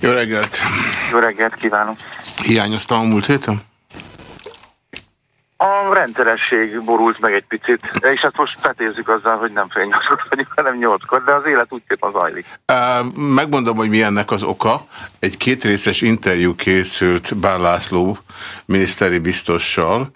Jó reggelt! Jó reggelt kívánok! Hiányoztam a múlt héten? A rendszeresség borult meg egy picit, és hát most fetézzük azzal, hogy nem fél nyolckor vagyunk, hanem nyolckor, de az élet úgy szépen zajlik. Megmondom, hogy mi ennek az oka. Egy kétrészes interjú készült Bán László miniszteri biztossal,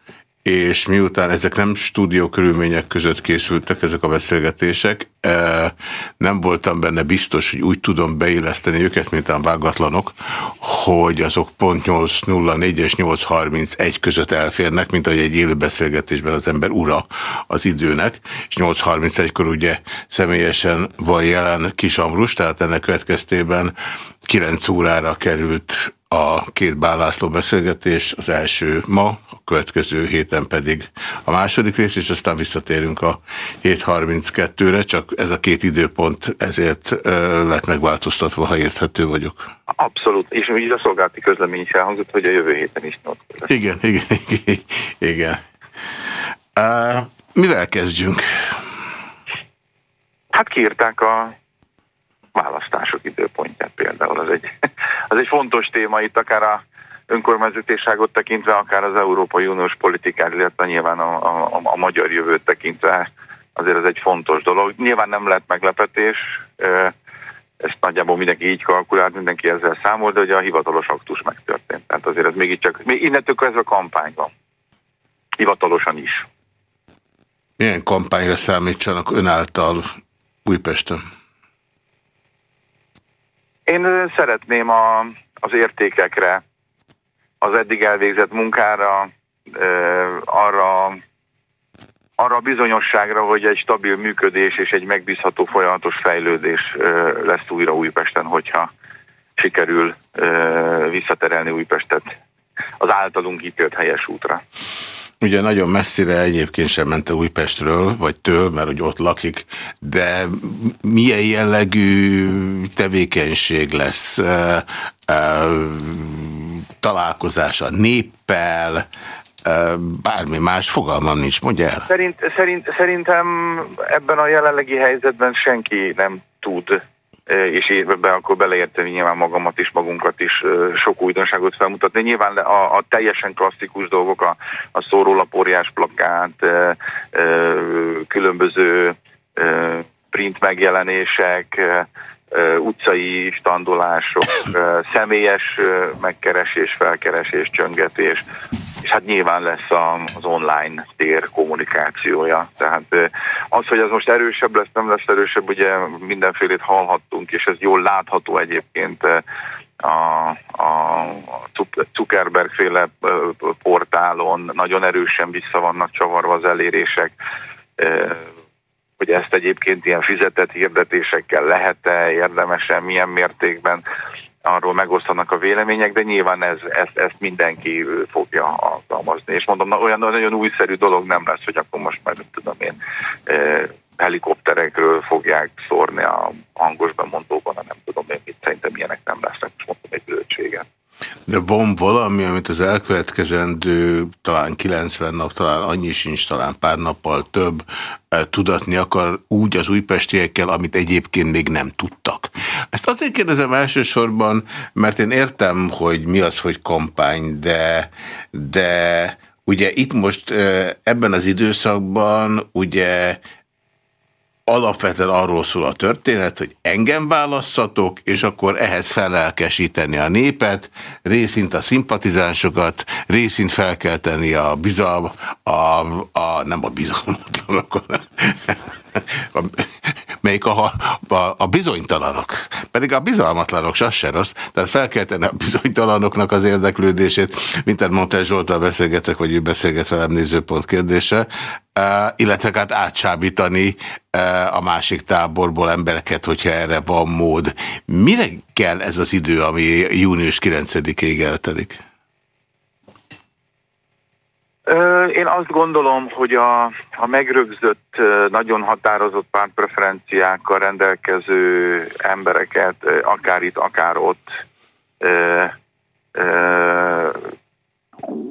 és miután ezek nem stúdió körülmények között készültek ezek a beszélgetések, e, nem voltam benne biztos, hogy úgy tudom beilleszteni őket, mint a vágatlanok, hogy azok pont 8.04 és 8.31 között elférnek, mint ahogy egy élő beszélgetésben az ember ura az időnek, és 8.31-kor ugye személyesen van jelen Kis Amrus, tehát ennek következtében 9 órára került a két Bálászló beszélgetés, az első ma, a következő héten pedig a második rész, és aztán visszatérünk a 7.32-re, csak ez a két időpont ezért lett megváltoztatva, ha érthető vagyok. Abszolút, és így a szolgálati közlemény is elhangzott, hogy a jövő héten is nyolc. Igen, igen, igen. igen. Uh, mivel kezdjünk? Hát kiírták a választások időpontját például. Az egy, az egy fontos téma itt, akár a önkormányzatiságot tekintve, akár az Európai Uniós politikát, illetve nyilván a, a, a magyar jövőt tekintve azért ez egy fontos dolog. Nyilván nem lett meglepetés, ezt nagyjából mindenki így kalkulált, mindenki ezzel számol, de ugye a hivatalos aktus megtörtént. Tehát azért ez mégiscsak, még innentől kezdve kampány van. Hivatalosan is. Milyen kampányra számítsanak ön által Újpesten? Én szeretném a, az értékekre, az eddig elvégzett munkára, arra, arra bizonyosságra, hogy egy stabil működés és egy megbízható folyamatos fejlődés lesz újra Újpesten, hogyha sikerül visszaterelni Újpestet az általunk ítélt helyes útra. Ugye nagyon messzire egyébként sem ment el Újpestről, vagy től, mert hogy ott lakik, de milyen jellegű tevékenység lesz e, e, találkozása néppel, e, bármi más fogalmam nincs, mondja el. Szerint, szerint, szerintem ebben a jelenlegi helyzetben senki nem tud és évben akkor beleérteni nyilván magamat is, magunkat is sok újdonságot felmutatni. Nyilván a, a teljesen klasszikus dolgok, a, a szórólapóriás plakát, különböző print megjelenések, utcai standolások, személyes megkeresés, felkeresés, csöngetés, és hát nyilván lesz az online tér kommunikációja. Tehát az, hogy ez most erősebb lesz, nem lesz erősebb, ugye mindenfélét hallhattunk, és ez jól látható egyébként a, a Zuckerberg féle portálon nagyon erősen vissza vannak csavarva az elérések, hogy ezt egyébként ilyen fizetett hirdetésekkel lehet-e, érdemesen, milyen mértékben arról megosztanak a vélemények, de nyilván ez, ezt, ezt mindenki fogja alkalmazni. És mondom, olyan nagyon újszerű dolog nem lesz, hogy akkor most már, tudom én, helikopterekről fogják szórni a hangos bemondóban, nem tudom én mit, szerintem ilyenek nem lesznek, most mondom egy böltséget. De van valami, amit az elkövetkezendő talán 90 nap, talán annyi sincs, talán pár nappal több eh, tudatni akar úgy az újpestiekkel, amit egyébként még nem tudtak. Ezt azért kérdezem elsősorban, mert én értem, hogy mi az, hogy kampány, de, de ugye itt most eh, ebben az időszakban ugye alapvetően arról szól a történet, hogy engem válasszatok, és akkor ehhez felelkesíteni a népet, részint a szimpatizánsokat, részint felkelteni a bizalm, a, a, nem a bizalmatlanok, a, melyik a, a, a bizonytalanok. Pedig a bizalmatlanok az se rossz. Tehát fel kell tenni a bizonytalanoknak az érdeklődését, mint mondta Zsoltal beszélgetek, vagy ő beszélget velem nézőpont kérdése, illetve hát átsábítani a másik táborból embereket, hogyha erre van mód. Mire kell ez az idő, ami június 9-ig eltelik? Én azt gondolom, hogy a, a megrögzött, nagyon határozott pártpreferenciákkal rendelkező embereket, akár itt, akár ott,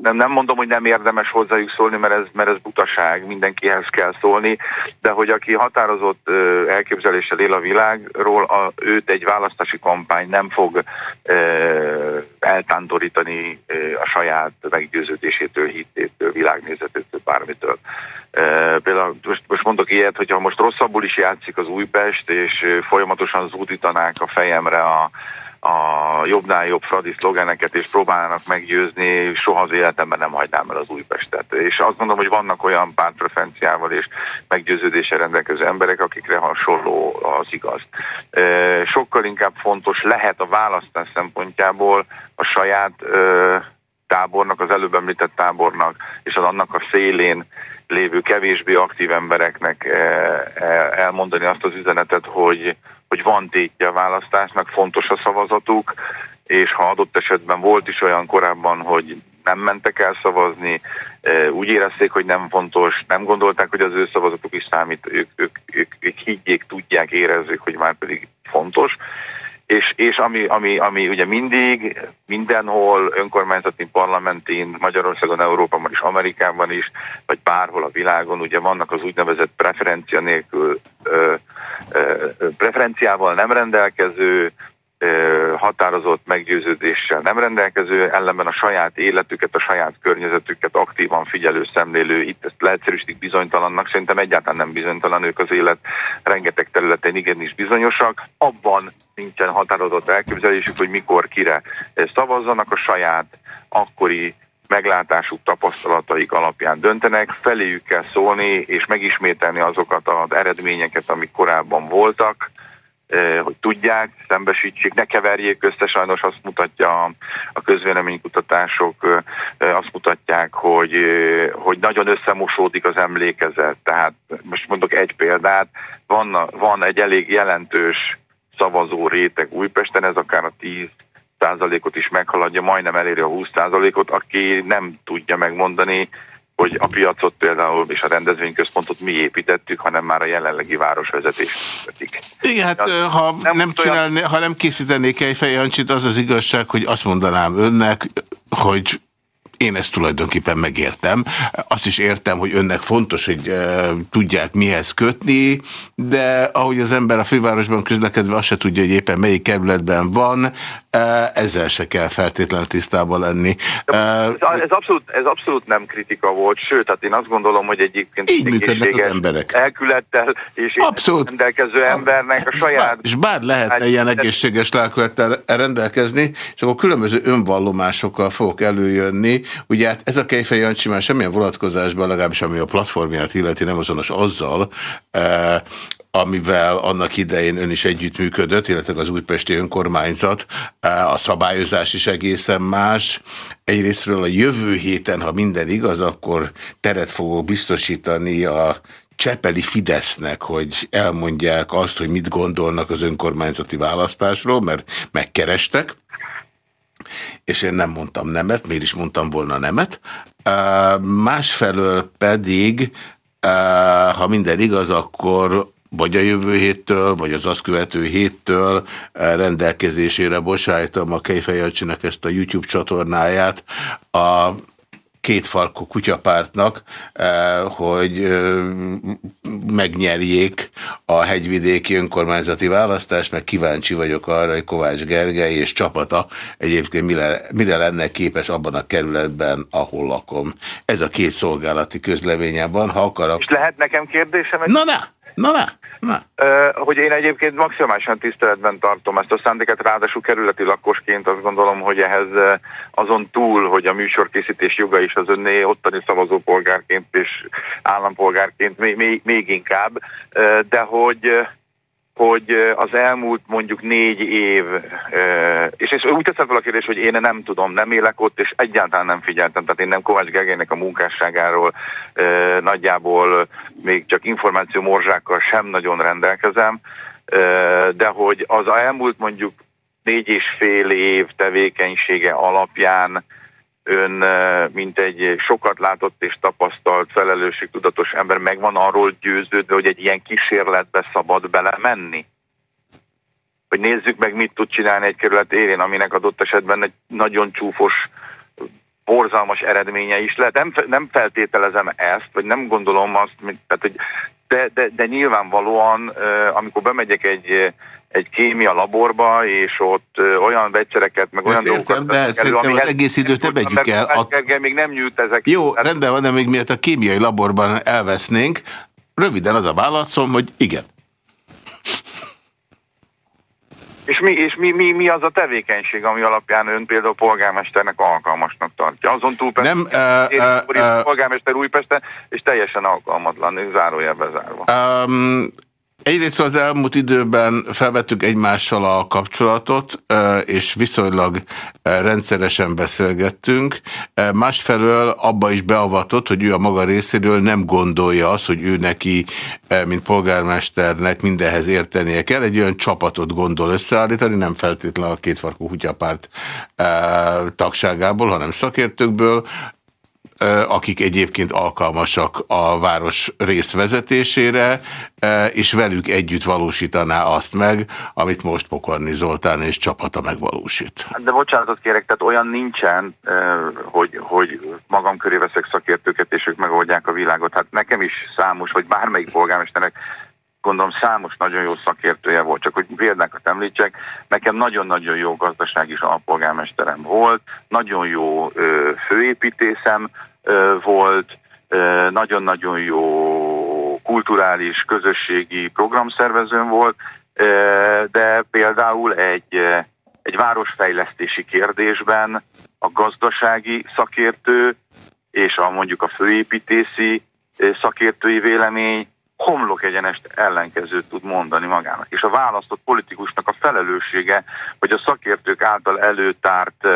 nem, nem mondom, hogy nem érdemes hozzájuk szólni, mert ez, mert ez butaság, mindenkihez kell szólni, de hogy aki határozott elképzeléssel él a világról, a, őt egy választási kampány nem fog eltántorítani a saját meggyőződésétől, hittétől, világnézetétől, bármitől. Például most, most mondok ilyet, hogyha most rosszabbul is játszik az Újpest, és folyamatosan zúdítanák a fejemre a, a jobbnál jobb fradi szlogeneket, és próbálnak meggyőzni, soha az életemben nem hagynám el az Újpestet. És azt gondolom, hogy vannak olyan pártpreferenciával és meggyőződéssel rendelkező emberek, akikre hasonló az igaz. Sokkal inkább fontos lehet a választás szempontjából a saját tábornak, az előbb említett tábornak, és az annak a szélén lévő kevésbé aktív embereknek elmondani azt az üzenetet, hogy hogy van tétje a választásnak, fontos a szavazatuk, és ha adott esetben volt is olyan korábban, hogy nem mentek el szavazni, e, úgy érezték, hogy nem fontos, nem gondolták, hogy az ő szavazatuk is számít, ők, ők, ők, ők higgyék, tudják, érezzék, hogy már pedig fontos. És, és ami, ami, ami ugye mindig, mindenhol, önkormányzati parlamentin, Magyarországon, Európában és Amerikában is, vagy bárhol a világon, ugye vannak az úgynevezett preferencia nélkül, ö, ö, preferenciával nem rendelkező, határozott meggyőződéssel nem rendelkező, ellenben a saját életüket, a saját környezetüket aktívan figyelő, szemlélő, itt ezt leegyszerűsítik bizonytalannak, szerintem egyáltalán nem bizonytalan, ők az élet rengeteg területén igenis bizonyosak, abban nincsen határozott elképzelésük, hogy mikor kire szavazzanak, a saját akkori meglátásuk, tapasztalataik alapján döntenek, feléjük kell szólni és megismételni azokat az eredményeket, amik korábban voltak, hogy tudják, szembesítsék, ne keverjék össze, sajnos azt mutatja a közvéleménykutatások, azt mutatják, hogy, hogy nagyon összemosódik az emlékezet. Tehát most mondok egy példát, van, van egy elég jelentős szavazó réteg Újpesten, ez akár a 10 százalékot is meghaladja, majdnem eléri a 20 százalékot, aki nem tudja megmondani, hogy a piacot például és a rendezvényközpontot mi építettük, hanem már a jelenlegi városvezetés vezetik. Igen, hát az ha nem, nem csinálni, ha nem készítenék egy fejjancsit, az az igazság, hogy azt mondanám önnek, hogy én ezt tulajdonképpen megértem. Azt is értem, hogy önnek fontos, hogy e, tudják mihez kötni, de ahogy az ember a fővárosban közlekedve azt se tudja, hogy éppen melyik kerületben van, ezzel se kell feltétlenül tisztában lenni. Ez, ez, abszolút, ez abszolút nem kritika volt, sőt, hát én azt gondolom, hogy egyébként így működnek az emberek. elkülettel és abszolút. rendelkező embernek a saját... És bár lehetne ilyen egészséges lelkülettel rendelkezni, és akkor különböző önvallomásokkal fogok előjönni, Ugye hát ez a Kejfej Jancsi már semmilyen vonatkozásban, legalábbis ami a platformját illeti, nem azonos azzal, amivel annak idején ön is együttműködött, illetve az újpesti önkormányzat, eh, a szabályozás is egészen más. Egyrésztről a jövő héten, ha minden igaz, akkor teret fogok biztosítani a Csepeli Fidesznek, hogy elmondják azt, hogy mit gondolnak az önkormányzati választásról, mert megkerestek és én nem mondtam nemet, miért is mondtam volna nemet. Másfelől pedig, ha minden igaz, akkor vagy a jövő héttől, vagy az azt követő héttől rendelkezésére bocsájtom a Kejfejjelcsinek ezt a YouTube csatornáját. A kétfarkú kutyapártnak, eh, hogy eh, megnyerjék a hegyvidéki önkormányzati választást, meg kíváncsi vagyok arra, hogy Kovács Gergely és csapata egyébként mire, mire lenne képes abban a kerületben, ahol lakom. Ez a két szolgálati közleményében, ha akarok. És lehet nekem kérdésem? Na, na! Na, na! Na. Hogy én egyébként maximálisan tiszteletben tartom ezt a szándéket, ráadásul kerületi lakosként azt gondolom, hogy ehhez azon túl, hogy a műsorkészítés joga is az önné ottani szavazópolgárként és állampolgárként még, még, még inkább, de hogy hogy az elmúlt mondjuk négy év, és, és úgy teszem fel a kérdés, hogy én nem tudom, nem élek ott, és egyáltalán nem figyeltem, tehát én nem Kovács Gergelynek a munkásságáról nagyjából még csak információ morzsákkal sem nagyon rendelkezem, de hogy az elmúlt mondjuk négy és fél év tevékenysége alapján ön, mint egy sokat látott és tapasztalt, felelősségtudatos ember megvan arról győződve, hogy egy ilyen kísérletbe szabad belemenni? Hogy nézzük meg, mit tud csinálni egy kerület érén, aminek adott esetben egy nagyon csúfos, borzalmas eredménye is lehet. Nem, nem feltételezem ezt, vagy nem gondolom azt, tehát, hogy de, de, de nyilvánvalóan, amikor bemegyek egy, egy kémia laborba, és ott olyan vegyszereket, meg olyan dolgokat... Értem, de szerintem az egész időt nem megyük el. A... még nem nyújt ezek. Jó, rendben van, de még miért a kémiai laborban elvesznénk, röviden az a válaszom, hogy igen. És, mi, és mi, mi, mi az a tevékenység, ami alapján ön például polgármesternek alkalmasnak tartja? Azon túl persze, nem, uh, uh, uh, polgármester Újpesten, és teljesen alkalmatlan, zárójelbe zárva. Um, Egyrészt az elmúlt időben felvettük egymással a kapcsolatot, és viszonylag rendszeresen beszélgettünk. Másfelől abba is beavatott, hogy ő a maga részéről nem gondolja azt, hogy ő neki, mint polgármesternek mindenhez értenie kell. Egy olyan csapatot gondol összeállítani, nem feltétlenül a kétfarkú kutyapárt tagságából, hanem szakértőkből, akik egyébként alkalmasak a város részvezetésére, és velük együtt valósítaná azt meg, amit most Pokorni Zoltán és csapata megvalósít. Hát de bocsánatot kérek, tehát olyan nincsen, hogy, hogy magam köré veszek szakértőket, és ők megoldják a világot. Hát nekem is számos, vagy bármelyik polgármesternek gondolom számos nagyon jó szakértője volt, csak hogy példákat említsek, nekem nagyon-nagyon jó gazdaság is alpolgármesterem volt, nagyon jó ö, főépítészem volt, nagyon-nagyon jó kulturális, közösségi programszervezőm volt, de például egy, egy városfejlesztési kérdésben a gazdasági szakértő és a mondjuk a főépítészi szakértői vélemény homlok egyenest ellenkezőt tud mondani magának. És a választott politikusnak a felelőssége, hogy a szakértők által előtárt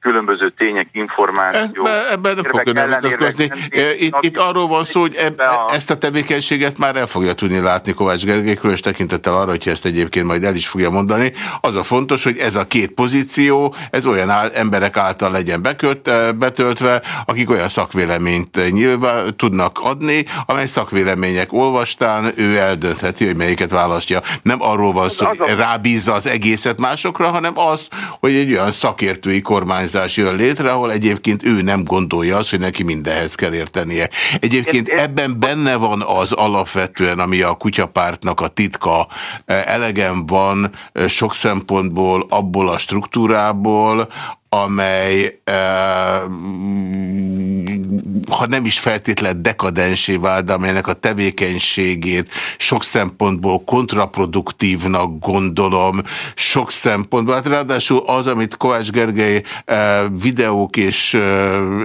különböző tények, információk. Ebben, ebben nem fog önön vitatkozni. Itt, itt arról van szó, hogy eb, a... ezt a tevékenységet már el fogja tudni látni Kovács Gergely, különös tekintettel arra, hogy ezt egyébként majd el is fogja mondani. Az a fontos, hogy ez a két pozíció, ez olyan áll, emberek által legyen bekölt, betöltve, akik olyan szakvéleményt nyilván tudnak adni, amely szakvélemények olvastán ő eldöntheti, hogy melyiket választja. Nem arról van szó, hogy rábízza az egészet másokra, hanem az, hogy egy olyan szakértői kormányzat kormányzás jön létre, ahol egyébként ő nem gondolja azt, hogy neki mindenhez kell értenie. Egyébként ebben benne van az alapvetően, ami a kutyapártnak a titka. Elegem van sok szempontból abból a struktúrából, amely ha nem is feltétlen dekadensé vált, de amelynek a tevékenységét sok szempontból kontraproduktívnak gondolom, sok szempontból. Hát ráadásul az, amit Kovács Gergely videók és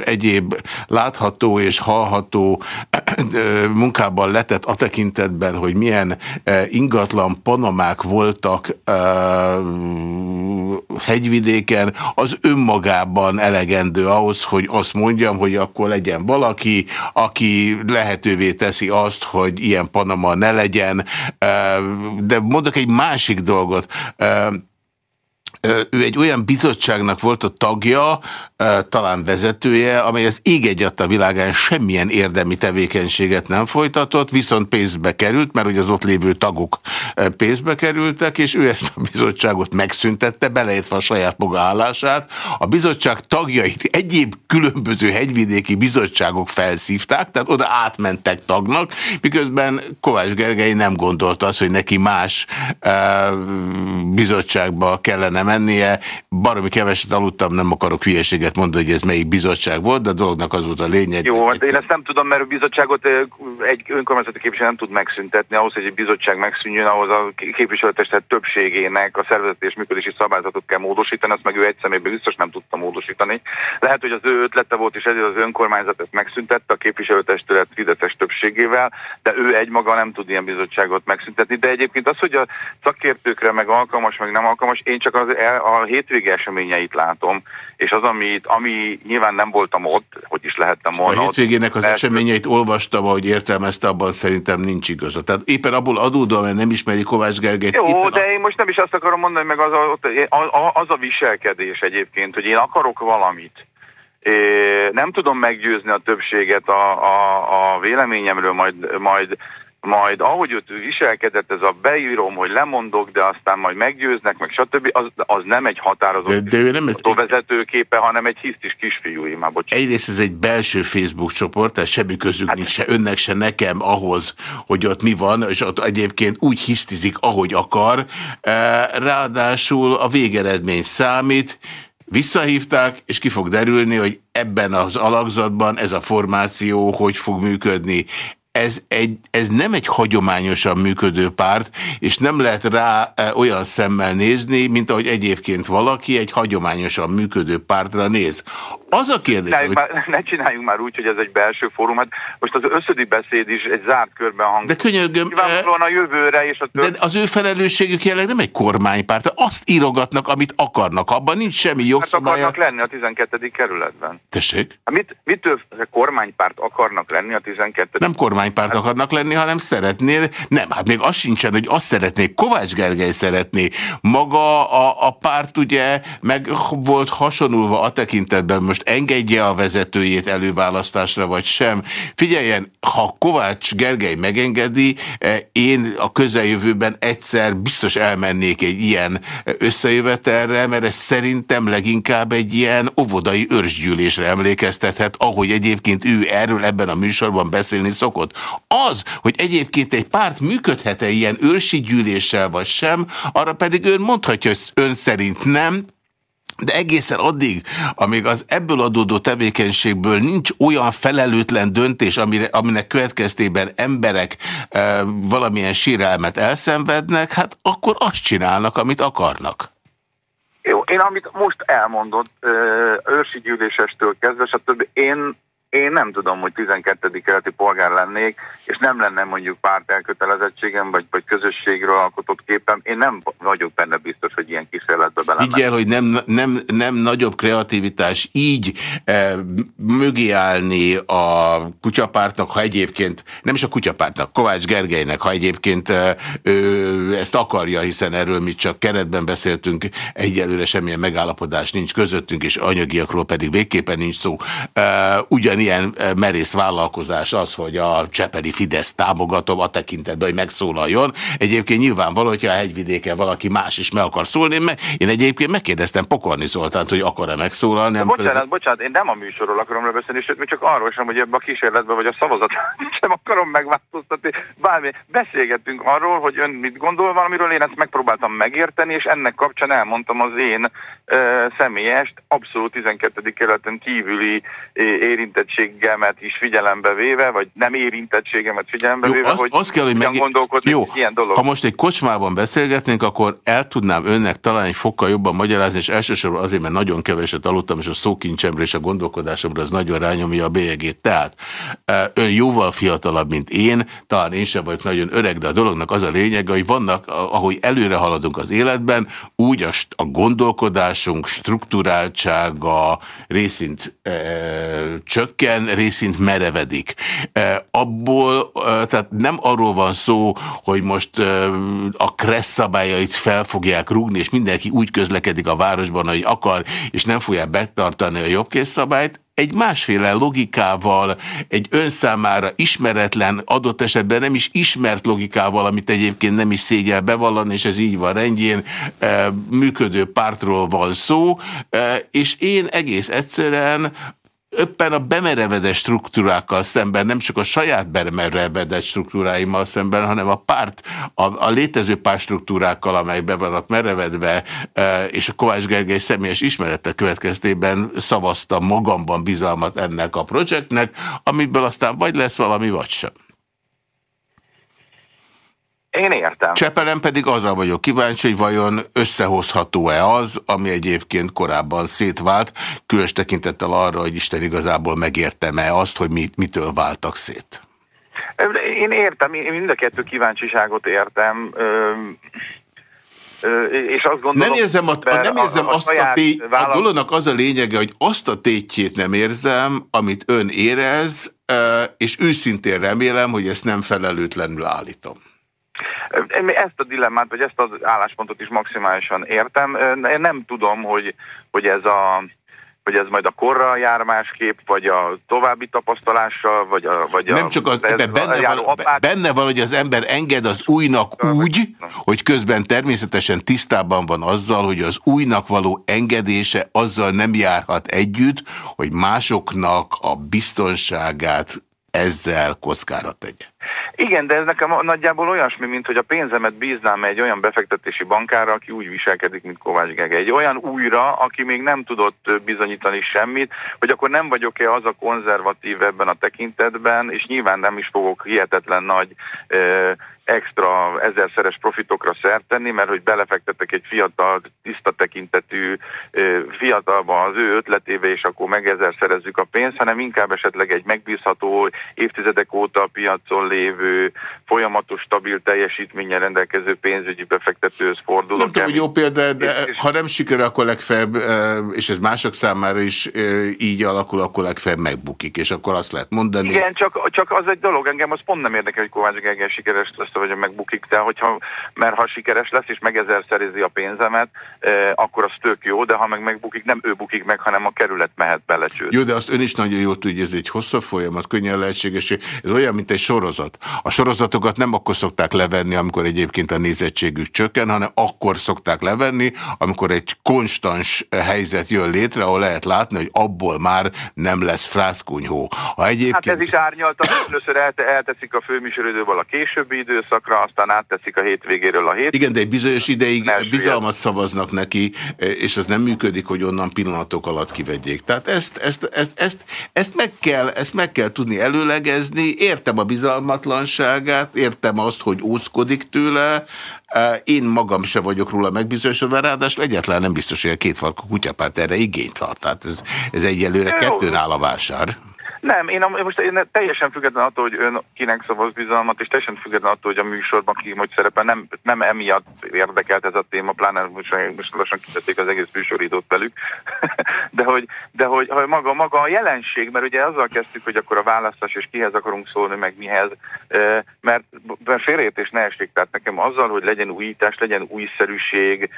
egyéb látható és hallható munkában letett a tekintetben, hogy milyen ingatlan panamák voltak hegyvidéken, az önmagában elegendő ahhoz, hogy azt mondjam, hogy akkor legyen valaki, aki lehetővé teszi azt, hogy ilyen Panama ne legyen. De mondok egy másik dolgot ő egy olyan bizottságnak volt a tagja, talán vezetője, amely az ég egyat a világán semmilyen érdemi tevékenységet nem folytatott, viszont pénzbe került, mert ugye az ott lévő tagok pénzbe kerültek, és ő ezt a bizottságot megszüntette, beleértve a saját maga állását. A bizottság tagjait egyéb különböző hegyvidéki bizottságok felszívták, tehát oda átmentek tagnak, miközben Kovács Gergely nem gondolta azt, hogy neki más bizottságba kellene mennie. Baromi keveset aludtam, nem akarok hülyeséget mondani, hogy ez melyik bizottság volt, de a dolognak az volt a lényeg. Jó, de én ezt nem tudom, mert a bizottságot egy önkormányzati képviselő nem tud megszüntetni. Ahhoz, hogy egy bizottság megszűnjön, ahhoz a képviselőtestet többségének a szervezeti és működési szabályzatot kell módosítani, azt meg ő egy személyben biztos nem tudta módosítani. Lehet, hogy az ő ötlete volt, és ezért az önkormányzat ezt megszüntette a képviselőtestület fideszes többségével, de ő egymaga nem tud ilyen bizottságot megszüntetni. De egyébként az, hogy a szakértőkre meg alkalmas, meg nem alkalmas, én csak az, a hétvége eseményeit látom, és az, amit, ami nyilván nem voltam ott, hogy is lehettem volna A hétvégének az eseményeit olvastam, ahogy értelmezte, abban szerintem nincs igaza. Tehát éppen abból adódóan, mert nem ismeri Kovács Gergelyt. Jó, de a... én most nem is azt akarom mondani, meg az a, az a viselkedés egyébként, hogy én akarok valamit, nem tudom meggyőzni a többséget a, a, a véleményemről, majd, majd majd ahogy őt viselkedett, ez a beírom, hogy lemondok, de aztán majd meggyőznek, meg stb., az, az nem egy határozott de, de ő nem ez vezetőképe, hanem egy hisztis kisfiú, már bocsánat. Egyrészt ez egy belső Facebook csoport, tehát semmi közük hát, nincs se önnek, se nekem ahhoz, hogy ott mi van, és ott egyébként úgy hisztizik, ahogy akar. Eh, ráadásul a végeredmény számít, Visszahívták, és ki fog derülni, hogy ebben az alakzatban ez a formáció hogy fog működni ez, egy, ez nem egy hagyományosan működő párt, és nem lehet rá e, olyan szemmel nézni, mint ahogy egyébként valaki egy hagyományosan működő pártra néz. Az a kérdés, ne, hogy... Már, ne csináljunk már úgy, hogy ez egy belső fórum. Hát most az összödi beszéd is egy zárt körben hang. De könyörgöm... Nyilvánvalóan a jövőre és a tört... De az ő felelősségük jelenleg nem egy kormánypárt. Azt írogatnak, amit akarnak. Abban nincs semmi jogszabály. Hát akarnak lenni a 12. kerületben. Tessék? Hát mit, mitől kormánypárt akarnak lenni a 12. Nem kormánypárt akarnak lenni, hanem szeretnél... Nem, hát még az sincsen, hogy azt szeretnék. Kovács Gergely szeretné. Maga a, a párt ugye meg volt hasonulva a tekintetben most engedje a vezetőjét előválasztásra, vagy sem. Figyeljen, ha Kovács Gergely megengedi, eh, én a közeljövőben egyszer biztos elmennék egy ilyen összejövetelre, mert ez szerintem leginkább egy ilyen óvodai őrsgyűlésre emlékeztethet, ahogy egyébként ő erről ebben a műsorban beszélni szokott. Az, hogy egyébként egy párt működhet-e ilyen őrsi gyűléssel vagy sem, arra pedig ön mondhatja, hogy ön szerint nem, de egészen addig, amíg az ebből adódó tevékenységből nincs olyan felelőtlen döntés, amire, aminek következtében emberek e, valamilyen sírelmet elszenvednek, hát akkor azt csinálnak, amit akarnak. Jó, én amit most elmondott, őrsi gyűlésestől kezdve, stb. én én nem tudom, hogy 12. keleti polgár lennék, és nem lenne mondjuk párt elkötelezettségem, vagy, vagy közösségről alkotott képem. Én nem vagyok benne biztos, hogy ilyen kísérletbe bele. Így hogy nem, nem, nem nagyobb kreativitás így e, mögé állni a kutyapártnak, ha egyébként, nem is a kutyapártnak, Kovács Gergelynek, ha egyébként e, ő ezt akarja, hiszen erről mi csak keretben beszéltünk, egyelőre semmilyen megállapodás nincs közöttünk, és anyagiakról pedig végképpen nincs szó. E, ugyanígy milyen eh, merész vállalkozás az, hogy a Csepeli Fidesz támogatom a tekintetben, hogy megszólaljon. Egyébként nyilvánvaló, hogyha a hegyvidéken valaki más is meg akar szólni, mert én egyébként megkérdeztem Pokorni Zoltánt, hogy akar-e megszólalni. Bocsánat, ez... bocsánat, én nem a műsorról akarom beszélni, sőt, még csak arról sem, hogy ebben a kísérletben vagy a szavazat sem akarom megváltoztatni. Bármi, beszélgettünk arról, hogy ön mit gondol valamiről, én ezt megpróbáltam megérteni, és ennek kapcsán elmondtam az én e, személyes, abszolút 12. kerületen kívüli érintett érintettségemet is figyelembe véve, vagy nem érintettségemet figyelembe Jó, véve, azt, hogy azt kell, hogy meg... Jó, ilyen dolog. Ha most egy kocsmában beszélgetnénk, akkor el tudnám önnek talán egy fokkal jobban magyarázni, és elsősorban azért, mert nagyon keveset aludtam, és a szókincsemre és a gondolkodásomra az nagyon rányomja a bélyegét. Tehát ön jóval fiatalabb, mint én, talán én sem vagyok nagyon öreg, de a dolognak az a lényege, hogy vannak, ahogy előre haladunk az életben, úgy a, a gondolkodásunk struktúráltsága részint e, csökken, csökken, részint merevedik. Abból, tehát nem arról van szó, hogy most a kressz szabályait fel fogják rúgni, és mindenki úgy közlekedik a városban, hogy akar, és nem fogják betartani a jobbkész szabályt, egy másféle logikával, egy önszámára ismeretlen, adott esetben nem is ismert logikával, amit egyébként nem is szégyel bevallani, és ez így van rendjén, működő pártról van szó, és én egész egyszerűen öppen a bemerevedett struktúrákkal szemben, nem csak a saját bemerevedett struktúráimmal szemben, hanem a párt, a, a létező pártstruktúrákkal, amelybe vannak merevedve, e, és a Kovács Gergely személyes ismerete következtében szavazta magamban bizalmat ennek a projektnek, amiből aztán vagy lesz valami, vagy sem. Én értem. Csepelen pedig azra vagyok kíváncsi, hogy vajon összehozható-e az, ami egyébként korábban szétvált, különös tekintettel arra, hogy Isten igazából megértem-e azt, hogy mit, mitől váltak szét. Én értem, én mind a kettő kíváncsiságot értem. És azt gondolom, nem érzem, a, a, nem érzem a, a azt a, té, vállal... a dolognak az a lényege, hogy azt a tétjét nem érzem, amit ön érez, és őszintén remélem, hogy ezt nem felelőtlenül állítom. Ezt a dilemmát, vagy ezt az álláspontot is maximálisan értem. Én nem tudom, hogy, hogy ez a hogy ez majd a korral jár másképp, vagy a további tapasztalással, vagy a... Vagy Nem a, csak az, de benne van, apát... benne van, hogy az ember enged az újnak úgy, hogy közben természetesen tisztában van azzal, hogy az újnak való engedése azzal nem járhat együtt, hogy másoknak a biztonságát ezzel kockára tegye. Igen, de ez nekem nagyjából olyasmi, mint hogy a pénzemet bíznám egy olyan befektetési bankára, aki úgy viselkedik, mint Kovács Gege. Egy olyan újra, aki még nem tudott bizonyítani semmit, hogy akkor nem vagyok-e az a konzervatív ebben a tekintetben, és nyilván nem is fogok hihetetlen nagy extra ezerszeres profitokra szert tenni, mert hogy belefektetek egy fiatal, tiszta tekintetű fiatalba az ő ötletébe, és akkor meg ezerszerezzük a pénzt, hanem inkább esetleg egy megbízható, évtizedek óta a piacon lévő, folyamatos, stabil teljesítménnyel rendelkező pénzügyi befektetőhöz fordulok. Nem tudom, hogy jó példa, de és, ha nem sikerül, akkor legfeljebb, és ez mások számára is így alakul, akkor legfeljebb megbukik, és akkor azt lehet mondani. Igen, csak, csak az egy dolog, engem az pont nem érdekel, hogy Kovács Gergely sikeres lesz azt, hogy megbukik, de hogyha, mert ha sikeres lesz és meg ezer szerezi a pénzemet, eh, akkor az tök jó, de ha meg megbukik, nem ő bukik meg, hanem a kerület mehet bele csőd. Jó, de azt ön is nagyon jól tudja, ez egy hosszabb folyamat, könnyen lehetséges, ez olyan, mint egy sorozat. A sorozatokat nem akkor szokták levenni, amikor egyébként a nézettségük csökken, hanem akkor szokták levenni, amikor egy konstans helyzet jön létre, ahol lehet látni, hogy abból már nem lesz frászkunyhó. Ha egyébként... Hát ez is árnyalta, először elteszik a főműsoridőből a későbbi idő időszakra, aztán átteszik a hétvégéről a hét. Igen, de egy bizonyos ideig bizalmat szavaznak neki, és az nem működik, hogy onnan pillanatok alatt kivegyék. Tehát ezt, ezt, ezt, ezt, ezt, meg, kell, ezt meg kell tudni előlegezni. Értem a bizalmatlanságát, értem azt, hogy ózkodik tőle, én magam se vagyok róla megbizonyosodva, ráadásul egyáltalán nem biztos, hogy a két farkú kutyapárt erre igényt tart. Tehát ez, ez egyelőre kettőn áll a vásár. Nem, én, a, most én teljesen független attól, hogy ön kinek szavaz bizalmat, és teljesen független attól, hogy a műsorban ki hogy szerepel, nem, nem emiatt érdekelt ez a téma, pláne most, most lassan kitették az egész műsoridót velük, de, hogy, de hogy, hogy maga, maga a jelenség, mert ugye azzal kezdtük, hogy akkor a választás, és kihez akarunk szólni, meg mihez, mert, mert félreértés ne esik, tehát nekem azzal, hogy legyen újítás, legyen újszerűség,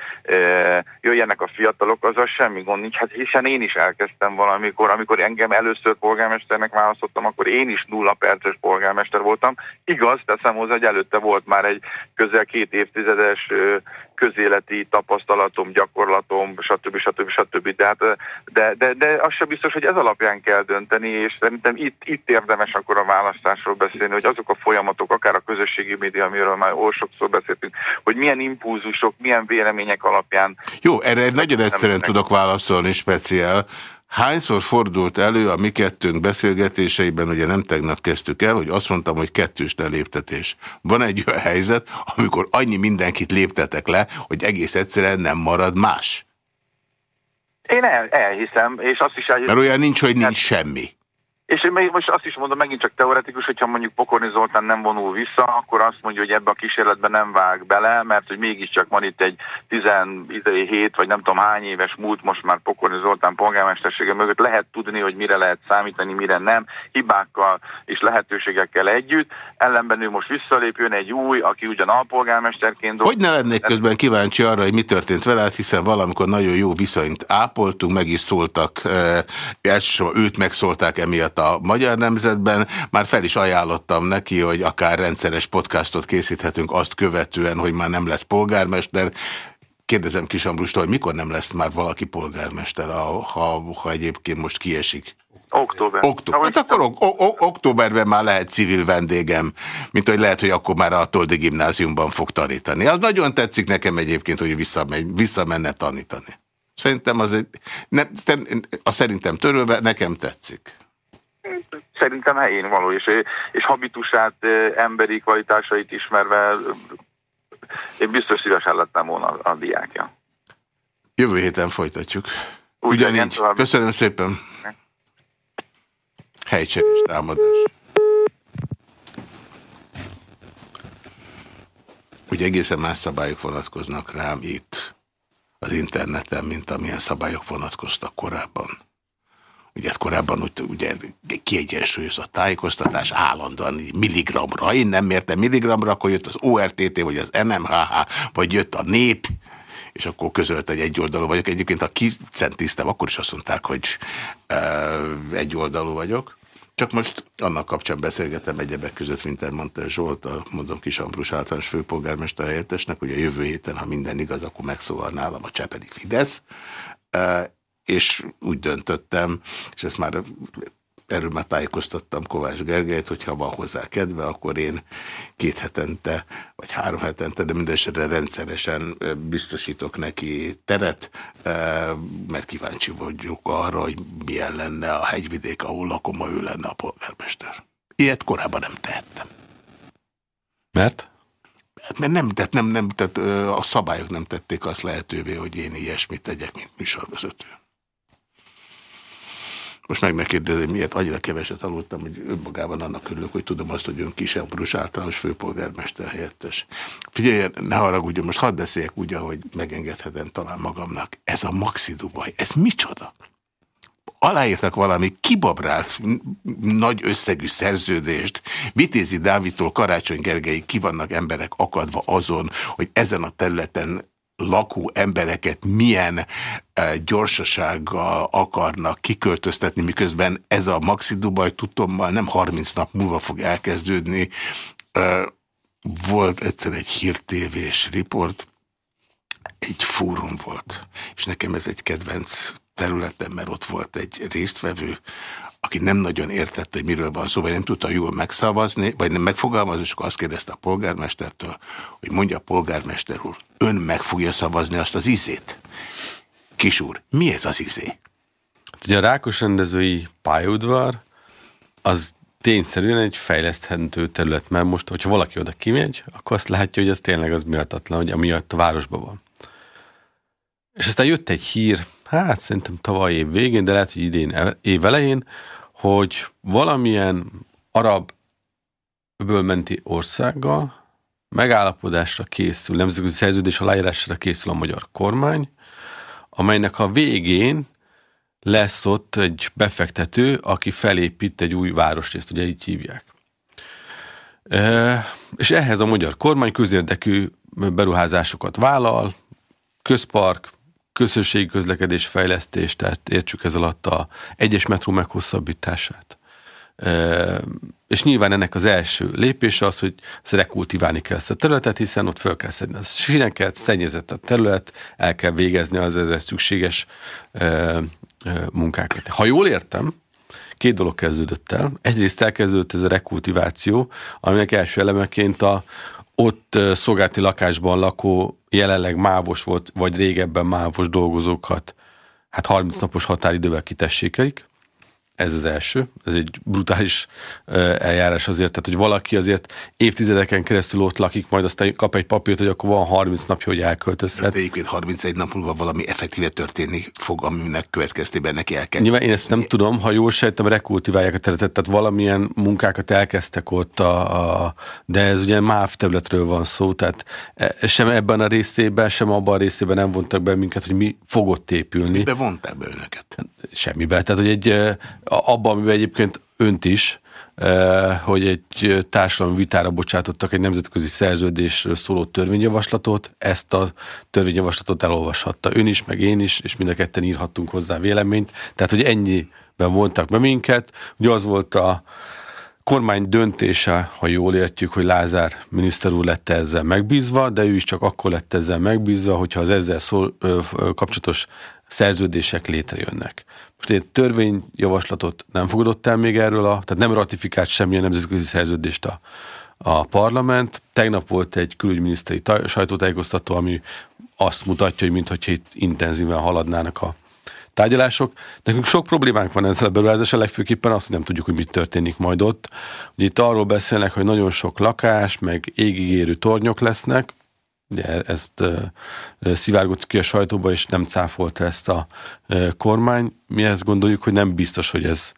jöjjenek a fiatalok, azzal semmi gond nincs, hát hiszen én is elkezdtem valamikor, amikor engem először polgármester polgármesternek választottam, akkor én is nulla perces polgármester voltam. Igaz, teszem hozzá, hogy előtte volt már egy közel két évtizedes közéleti tapasztalatom, gyakorlatom, stb. stb. stb. De, hát, de, de, de az sem biztos, hogy ez alapján kell dönteni, és szerintem itt, itt érdemes akkor a választásról beszélni, hogy azok a folyamatok, akár a közösségi média, amiről már oly sokszor beszéltünk, hogy milyen impulzusok, milyen vélemények alapján... Jó, erre nagyon egyszerűen tudok válaszolni speciál. Hányszor fordult elő a mi kettőnk beszélgetéseiben, ugye nem tegnap kezdtük el, hogy azt mondtam, hogy kettős leléptetés. Van egy olyan helyzet, amikor annyi mindenkit léptetek le, hogy egész egyszerűen nem marad más. Én el, elhiszem, és azt is elhiszem. Mert olyan nincs, hogy nincs semmi. És én még most azt is mondom, megint csak teoretikus, hogyha mondjuk Pokorni Zoltán nem vonul vissza, akkor azt mondja, hogy ebbe a kísérletbe nem vág bele, mert hogy mégiscsak van itt egy 17 vagy nem tudom hány éves múlt most már Pokorni Zoltán polgármestersége mögött. Lehet tudni, hogy mire lehet számítani, mire nem, hibákkal és lehetőségekkel együtt. Ellenben ő most visszalépjön egy új, aki ugyan alpolgármesterként Hogy ne lennék közben kíváncsi arra, hogy mi történt vele, hiszen valamikor nagyon jó viszonyt ápoltunk, meg is szóltak, eh, elsősorban őt megszólták emiatt a Magyar Nemzetben. Már fel is ajánlottam neki, hogy akár rendszeres podcastot készíthetünk azt követően, hogy már nem lesz polgármester. Kérdezem Kis Ambrustól, hogy mikor nem lesz már valaki polgármester, ha, ha egyébként most kiesik? Október. Október. Hát akkor ok ok októberben már lehet civil vendégem, mint hogy lehet, hogy akkor már a Toldi gimnáziumban fog tanítani. Az nagyon tetszik nekem egyébként, hogy visszamegy, visszamenne tanítani. Szerintem az egy, nem, a szerintem törölve nekem tetszik szerintem helyén való, és, és habitusát, emberi kvalitásait ismerve én biztos szívesen lettem volna a, diákja. Jövő héten folytatjuk. Ugyanígy. Köszönöm szépen. Helycserés támadás. Ugye egészen más szabályok vonatkoznak rám itt az interneten, mint amilyen szabályok vonatkoztak korábban. Ugye hát korábban úgy, ugye kiegyensúlyozott tájékoztatás állandóan milligramra. Én nem mértem milligramra, akkor jött az ORTT, vagy az NMHH, vagy jött a nép, és akkor közölt, egy egyoldalú vagyok. Egyébként, ha kicentiztem, akkor is azt mondták, hogy egyoldalú vagyok. Csak most annak kapcsán beszélgetem egyebek között Wintermantel Zsoltal, mondom Kis Ambrus általános főpolgármester helyettesnek, hogy a jövő héten, ha minden igaz, akkor megszólal nálam a Csepeli Fidesz, és úgy döntöttem, és ezt már erről már tájékoztattam Kovács Gergelyt, hogyha van hozzá kedve, akkor én két hetente, vagy három hetente, de mindesetre rendszeresen biztosítok neki teret, mert kíváncsi vagyok arra, hogy milyen lenne a hegyvidék, ahol lakom, ha ő lenne a polgármester. Ilyet korábban nem tehettem. Mert? Hát, mert nem, tehát nem, nem, tehát a szabályok nem tették azt lehetővé, hogy én ilyesmit tegyek, mint műsorvezető. Most meg megkérdezem, miért annyira keveset aludtam, hogy önmagában annak örülök, hogy tudom azt, hogy ön Kisembrus általános főpolgármester helyettes. Figyelj, ne haragudjon, most hadd beszéljek úgy, ahogy megengedhetem talán magamnak. Ez a Maxi Dubaj, ez micsoda? aláírtak valami kibabrált nagy összegű szerződést. Vitézi Dávidtól Karácsony Gergely ki vannak emberek akadva azon, hogy ezen a területen lakó embereket milyen e, gyorsasággal akarnak kiköltöztetni, miközben ez a Maxi Dubaj tudtommal nem 30 nap múlva fog elkezdődni. E, volt egyszer egy hírtévés riport, egy fórum volt, és nekem ez egy kedvenc területem, mert ott volt egy résztvevő, aki nem nagyon értette, hogy miről van szó, vagy nem tudta jól megszavazni, vagy nem megfogalmazni, és akkor azt kérdezte a polgármestertől, hogy mondja a polgármester úr, ön meg fogja szavazni azt az izét? Kisúr, mi ez az izé? Ugye a Rákos rendezői pályaudvar az tényszerűen egy fejleszthető terület, mert most, hogyha valaki oda kimegy, akkor azt látja, hogy ez tényleg az miattatlan, hogy amiatt a városban van. És aztán jött egy hír, hát szerintem tavaly év végén, de lehet, hogy idén év elején, hogy valamilyen arab öbölmenti országgal megállapodásra készül, nemzetközi szerződés aláírásra készül a magyar kormány, amelynek a végén lesz ott egy befektető, aki felépít egy új városrészt, ugye így hívják. E, és ehhez a magyar kormány közérdekű beruházásokat vállal, közpark, közösségi közlekedés fejlesztés, tehát értsük ez alatt a egyes metró meghosszabbítását. E, és nyilván ennek az első lépése az, hogy rekultiválni kell ezt a területet, hiszen ott föl kell szedni a síneket, szennyezett a terület, el kell végezni az ezzel szükséges e, e, munkákat. Ha jól értem, két dolog kezdődött el. Egyrészt elkezdődött ez a rekultiváció, aminek első elemeként a ott szolgálti lakásban lakó jelenleg mávos volt, vagy régebben mávos dolgozókat hát 30 napos határidővel kitessékelik. Ez az első, ez egy brutális eljárás azért, tehát hogy valaki azért évtizedeken keresztül ott lakik, majd aztán kap egy papírt, hogy akkor van 30 napja, hogy elköltözhet. De egyébként 31 nap múlva valami effektíve történni fog, aminek következtében neki el kell. Nyilván én ezt nem tudom, ha jól sejtem, rekultiválják a területet, tehát valamilyen munkákat elkezdtek ott, a, a, de ez ugye MÁV területről van szó, tehát e, sem ebben a részében, sem abban a részében nem vontak be minket, hogy mi fogott épülni. Mibe vonták be önöket? Semmibe. Tehát, hogy egy abban, amiben egyébként önt is, hogy egy társadalmi vitára bocsátottak egy nemzetközi szerződésről szóló törvényjavaslatot, ezt a törvényjavaslatot elolvashatta ön is, meg én is, és mind a ketten írhattunk hozzá véleményt. Tehát, hogy ennyiben vontak be minket. Ugye az volt a kormány döntése, ha jól értjük, hogy Lázár miniszter úr lett ezzel megbízva, de ő is csak akkor lett ezzel megbízva, hogyha az ezzel szól, ö, ö, kapcsolatos szerződések létrejönnek. Most egy törvényjavaslatot nem fogadott el még erről, a, tehát nem ratifikált semmilyen nemzetközi szerződést a, a parlament. Tegnap volt egy külügyminiszteri sajtótájékoztató, ami azt mutatja, hogy mintha itt intenzíven haladnának a tárgyalások. Nekünk sok problémánk van ezzel a beruházással, legfőképpen azt, hogy nem tudjuk, hogy mit történik majd ott. Ugye itt arról beszélnek, hogy nagyon sok lakás, meg égigérő tornyok lesznek, Ugye ezt szivárgott ki a sajtóba, és nem cáfolta ezt a kormány. Mi ezt gondoljuk, hogy nem biztos, hogy ez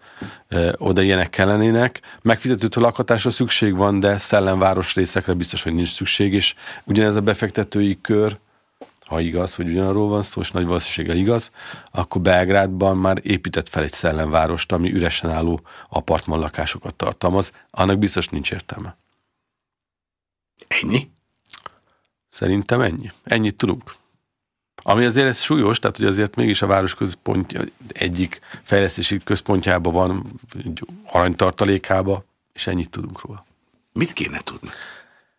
oda ilyenek kellenének. Megfizetőtő lakhatásra szükség van, de szellemváros részekre biztos, hogy nincs szükség, és ugyanez a befektetői kör, ha igaz, hogy ugyanarról van szó, és nagy valószínűséggel igaz, akkor Belgrádban már épített fel egy szellemvárost, ami üresen álló apartman lakásokat tartalmaz. Annak biztos nincs értelme. Ennyi? Szerintem ennyi. Ennyit tudunk. Ami azért ez súlyos, tehát hogy azért mégis a város központja egyik fejlesztési központjában van, egy aranytartalékába, és ennyit tudunk róla. Mit kéne tudni?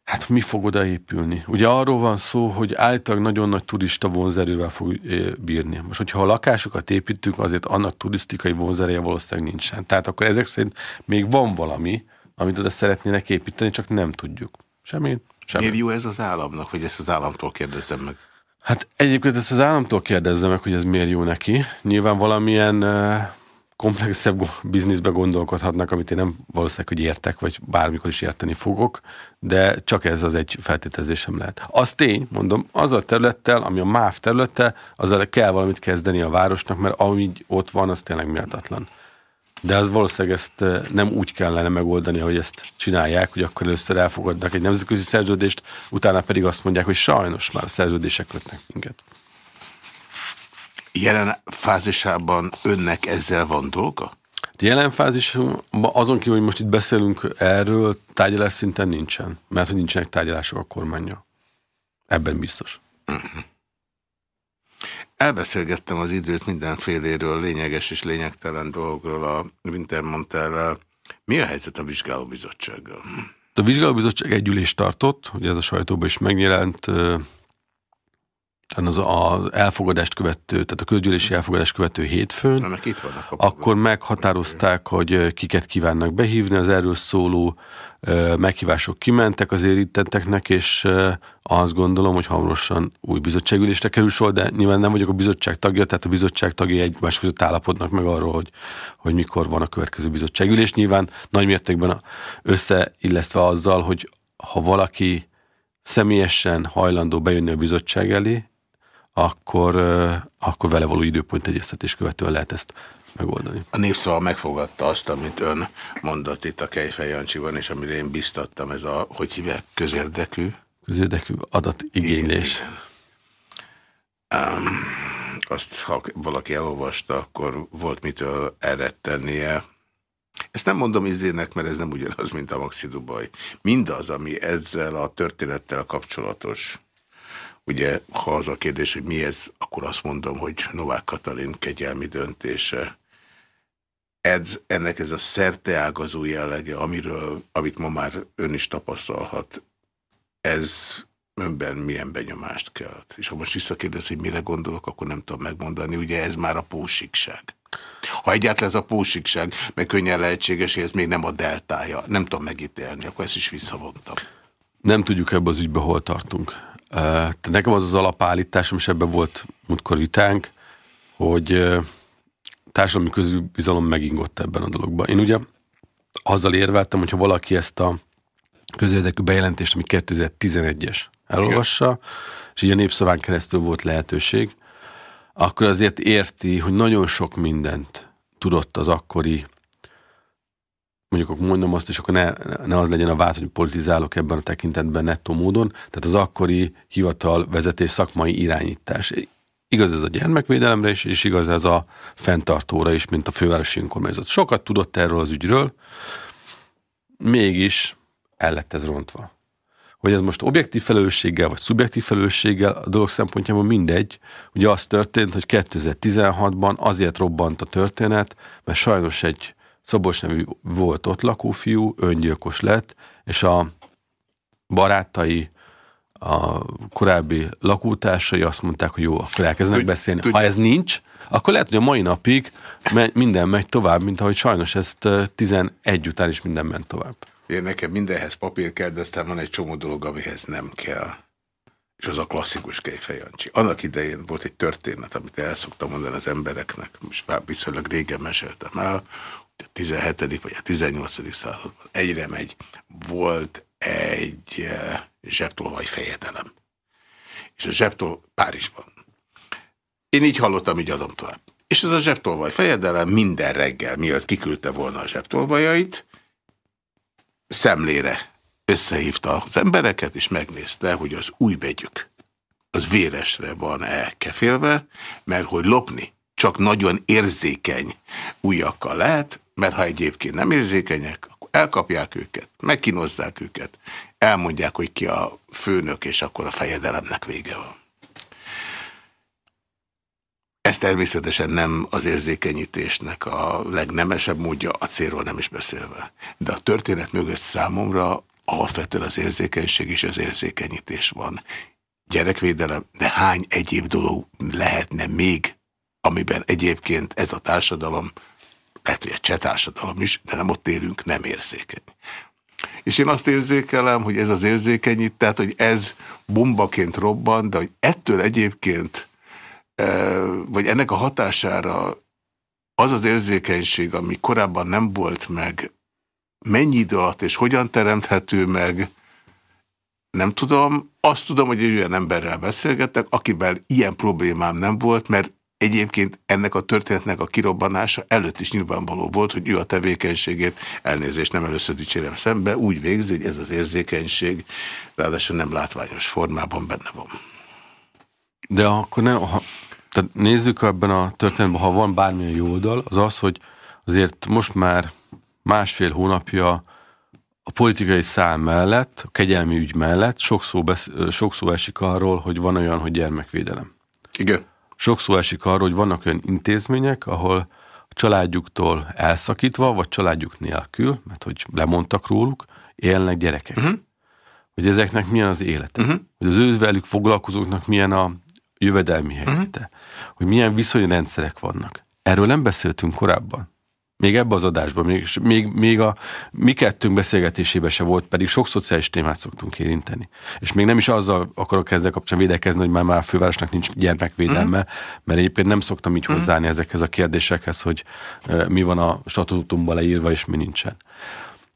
Hát mi fog odaépülni? Ugye arról van szó, hogy állítólag nagyon nagy turista vonzerővel fog bírni. Most, hogyha a lakásokat építünk, azért annak turisztikai vonzereje valószínűleg nincsen. Tehát akkor ezek szerint még van valami, amit oda szeretnének építeni, csak nem tudjuk. Semmi. Semmi. Miért jó ez az államnak, hogy ezt az államtól kérdezzem meg? Hát egyébként ezt az államtól kérdezzem meg, hogy ez miért jó neki. Nyilván valamilyen komplexebb bizniszbe gondolkodhatnak, amit én nem valószínűleg, hogy értek, vagy bármikor is érteni fogok, de csak ez az egy feltételezésem lehet. Az tény, mondom, az a területtel, ami a MÁV területe, azzal kell valamit kezdeni a városnak, mert amíg ott van, az tényleg méltatlan. De az valószínűleg ezt nem úgy kellene megoldani, hogy ezt csinálják, hogy akkor először elfogadnak egy nemzetközi szerződést, utána pedig azt mondják, hogy sajnos már a szerződések kötnek minket. Jelen fázisában önnek ezzel van dolga? Jelen fázisban azon kívül, hogy most itt beszélünk erről, tárgyalás szinten nincsen, mert hogy nincsenek tárgyalások a kormánya. Ebben biztos. Uh-huh. Elbeszélgettem az időt mindenféléről, lényeges és lényegtelen dolgokról a Wintermantel-rel. Mi a helyzet a vizsgálóbizottsággal? A vizsgálóbizottság egy ülést tartott, hogy ez a sajtóban is megjelent, az, az elfogadást követő, tehát a közgyűlési elfogadást követő hétfőn, Na, itt vannak akkor meghatározták, hogy kiket kívánnak behívni, az erről szóló meghívások kimentek az érintetteknek, és azt gondolom, hogy hamarosan új bizottságülésre kerül sor, de nyilván nem vagyok a bizottság tagja, tehát a bizottság tagjai egymás között állapodnak meg arról, hogy, hogy mikor van a következő bizottságülés. Nyilván nagy mértékben összeillesztve azzal, hogy ha valaki személyesen hajlandó bejönni a bizottság elé, akkor, akkor vele való időpont egyeztetés követően lehet ezt megoldani. A népszava megfogadta azt, amit ön mondott itt a Kejfej Jancsiban, és amire én biztattam, ez a, hogy hívják, közérdekű? Közérdekű adatigénylés. Um, azt, ha valaki elolvasta, akkor volt mitől elrettennie. Ezt nem mondom izének, mert ez nem ugyanaz, mint a Maxi Dubaj. Mindaz, ami ezzel a történettel kapcsolatos, Ugye, ha az a kérdés, hogy mi ez, akkor azt mondom, hogy Novák Katalin kegyelmi döntése. Ez, ennek ez a szerteágazó jellege, amiről, amit ma már ön is tapasztalhat, ez önben milyen benyomást kelt. És ha most visszakérdez, hogy mire gondolok, akkor nem tudom megmondani. Ugye ez már a pósikság. Ha egyáltalán ez a pósikság, meg könnyen lehetséges, hogy ez még nem a deltája, nem tudom megítélni, akkor ezt is visszavontam. Nem tudjuk ebbe az ügybe, hol tartunk. Tehát nekem az az alapállításom, és ebben volt múltkor vitánk, hogy társadalmi közbizalom megingott ebben a dologban. Én ugye azzal érveltem, hogyha valaki ezt a közérdekű bejelentést, ami 2011-es elolvassa, és így a népszaván keresztül volt lehetőség, akkor azért érti, hogy nagyon sok mindent tudott az akkori mondjuk akkor mondom azt, és akkor ne, ne az legyen a vád, hogy politizálok ebben a tekintetben nettó módon, tehát az akkori hivatal vezetés szakmai irányítás. Igaz ez a gyermekvédelemre is, és igaz ez a fenntartóra is, mint a fővárosi önkormányzat. Sokat tudott erről az ügyről, mégis el lett ez rontva. Hogy ez most objektív felelősséggel, vagy szubjektív felelősséggel, a dolog szempontjából mindegy. Ugye az történt, hogy 2016-ban azért robbant a történet, mert sajnos egy Szobos nevű volt ott lakó fiú, öngyilkos lett, és a barátai, a korábbi lakótársai azt mondták, hogy jó, akkor elkezdenek beszélni. Ha ez nincs, akkor lehet, hogy a mai napig minden megy tovább, mint ahogy sajnos ezt 11 után is minden ment tovább. Én nekem mindenhez papír kell, de aztán van egy csomó dolog, amihez nem kell. És az a klasszikus Kejfejancsi. Annak idején volt egy történet, amit el szoktam mondani az embereknek, most már viszonylag régen meséltem el, 17. vagy a 18. században egyre megy, volt egy eh, zsebtolvaj fejedelem. És a zsebtol Párizsban. Én így hallottam, így adom tovább. És ez a zsebtolvaj fejedelem minden reggel, mielőtt kiküldte volna a zsebtolvajait, szemlére összehívta az embereket, és megnézte, hogy az új begyük az véresre van elkefélve, mert hogy lopni csak nagyon érzékeny újakkal lehet, mert ha egyébként nem érzékenyek, akkor elkapják őket, megkínozzák őket, elmondják, hogy ki a főnök, és akkor a fejedelemnek vége van. Ez természetesen nem az érzékenyítésnek a legnemesebb módja, a célról nem is beszélve. De a történet mögött számomra alapvetően az érzékenység és az érzékenyítés van. Gyerekvédelem, de hány egyéb dolog lehetne még, amiben egyébként ez a társadalom, lehet, hogy a cseh is, de nem ott élünk, nem érzékeny. És én azt érzékelem, hogy ez az érzékenyít, tehát, hogy ez bombaként robban, de hogy ettől egyébként, e, vagy ennek a hatására az az érzékenység, ami korábban nem volt meg, mennyi idő alatt és hogyan teremthető meg, nem tudom. Azt tudom, hogy egy olyan emberrel beszélgettek, akivel ilyen problémám nem volt, mert Egyébként ennek a történetnek a kirobbanása előtt is nyilvánvaló volt, hogy ő a tevékenységét, elnézést nem először dicsérem szembe, úgy végzi, hogy ez az érzékenység ráadásul nem látványos formában benne van. De akkor nem, ha, tehát nézzük ebben a történetben, ha van bármilyen jó oldal, az az, hogy azért most már másfél hónapja a politikai szám mellett, a kegyelmi ügy mellett sok szó, besz, sok szó esik arról, hogy van olyan, hogy gyermekvédelem. Igen sok szó esik arról, hogy vannak olyan intézmények, ahol a családjuktól elszakítva, vagy családjuk nélkül, mert hogy lemondtak róluk, élnek gyerekek. Uh-huh. Hogy ezeknek milyen az élete. Uh-huh. Hogy az ő velük foglalkozóknak milyen a jövedelmi helyzete. Uh-huh. Hogy milyen viszonyrendszerek vannak. Erről nem beszéltünk korábban. Még ebbe az adásban, még, még, még a mi kettőnk beszélgetésében se volt, pedig sok szociális témát szoktunk érinteni. És még nem is azzal akarok ezzel kapcsolatban védekezni, hogy már, már a fővárosnak nincs gyermekvédelme, uh-huh. mert egyébként nem szoktam így uh-huh. hozzáállni ezekhez a kérdésekhez, hogy uh, mi van a statutumban leírva, és mi nincsen.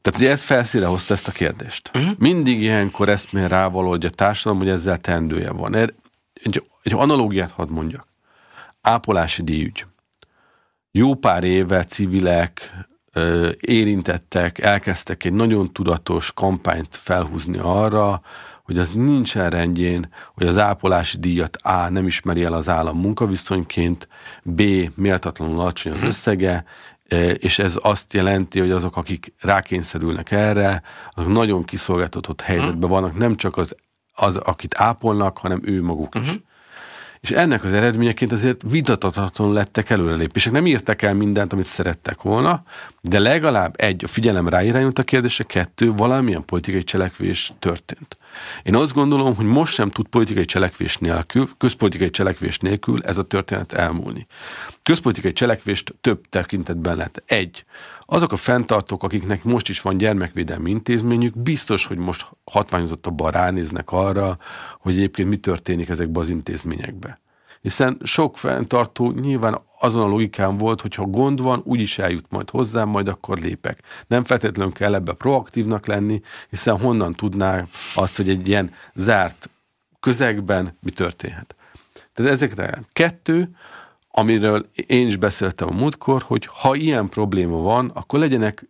Tehát ugye ez felszíre hozta ezt a kérdést. Uh-huh. Mindig ilyenkor eszmén rávaló, hogy a társadalom, hogy ezzel teendője van. Egy, egy analógiát hadd mondjak. Ápolási díjügy jó pár éve civilek, érintettek, elkezdtek egy nagyon tudatos kampányt felhúzni arra, hogy az nincsen rendjén, hogy az ápolási díjat A. nem ismeri el az állam munkaviszonyként, B. méltatlanul alacsony az összege, és ez azt jelenti, hogy azok, akik rákényszerülnek erre, azok nagyon kiszolgáltatott helyzetben vannak, nem csak az, az akit ápolnak, hanem ő maguk is. Uh-huh és ennek az eredményeként azért vitathatatlanul lettek előrelépések. Nem írtak el mindent, amit szerettek volna, de legalább egy, a figyelem ráirányult a kérdése, kettő, valamilyen politikai cselekvés történt. Én azt gondolom, hogy most sem tud politikai cselekvés nélkül, közpolitikai cselekvés nélkül ez a történet elmúlni. Közpolitikai cselekvést több tekintetben lehet. Egy, azok a fenntartók, akiknek most is van gyermekvédelmi intézményük, biztos, hogy most hatványozottabban ránéznek arra, hogy egyébként mi történik ezekben az intézményekbe. Hiszen sok fenntartó nyilván azon a logikán volt, hogy ha gond van, úgyis eljut majd hozzám, majd akkor lépek. Nem feltétlenül kell ebbe proaktívnak lenni, hiszen honnan tudná azt, hogy egy ilyen zárt közegben mi történhet. Tehát ezekre kettő, amiről én is beszéltem a múltkor, hogy ha ilyen probléma van, akkor legyenek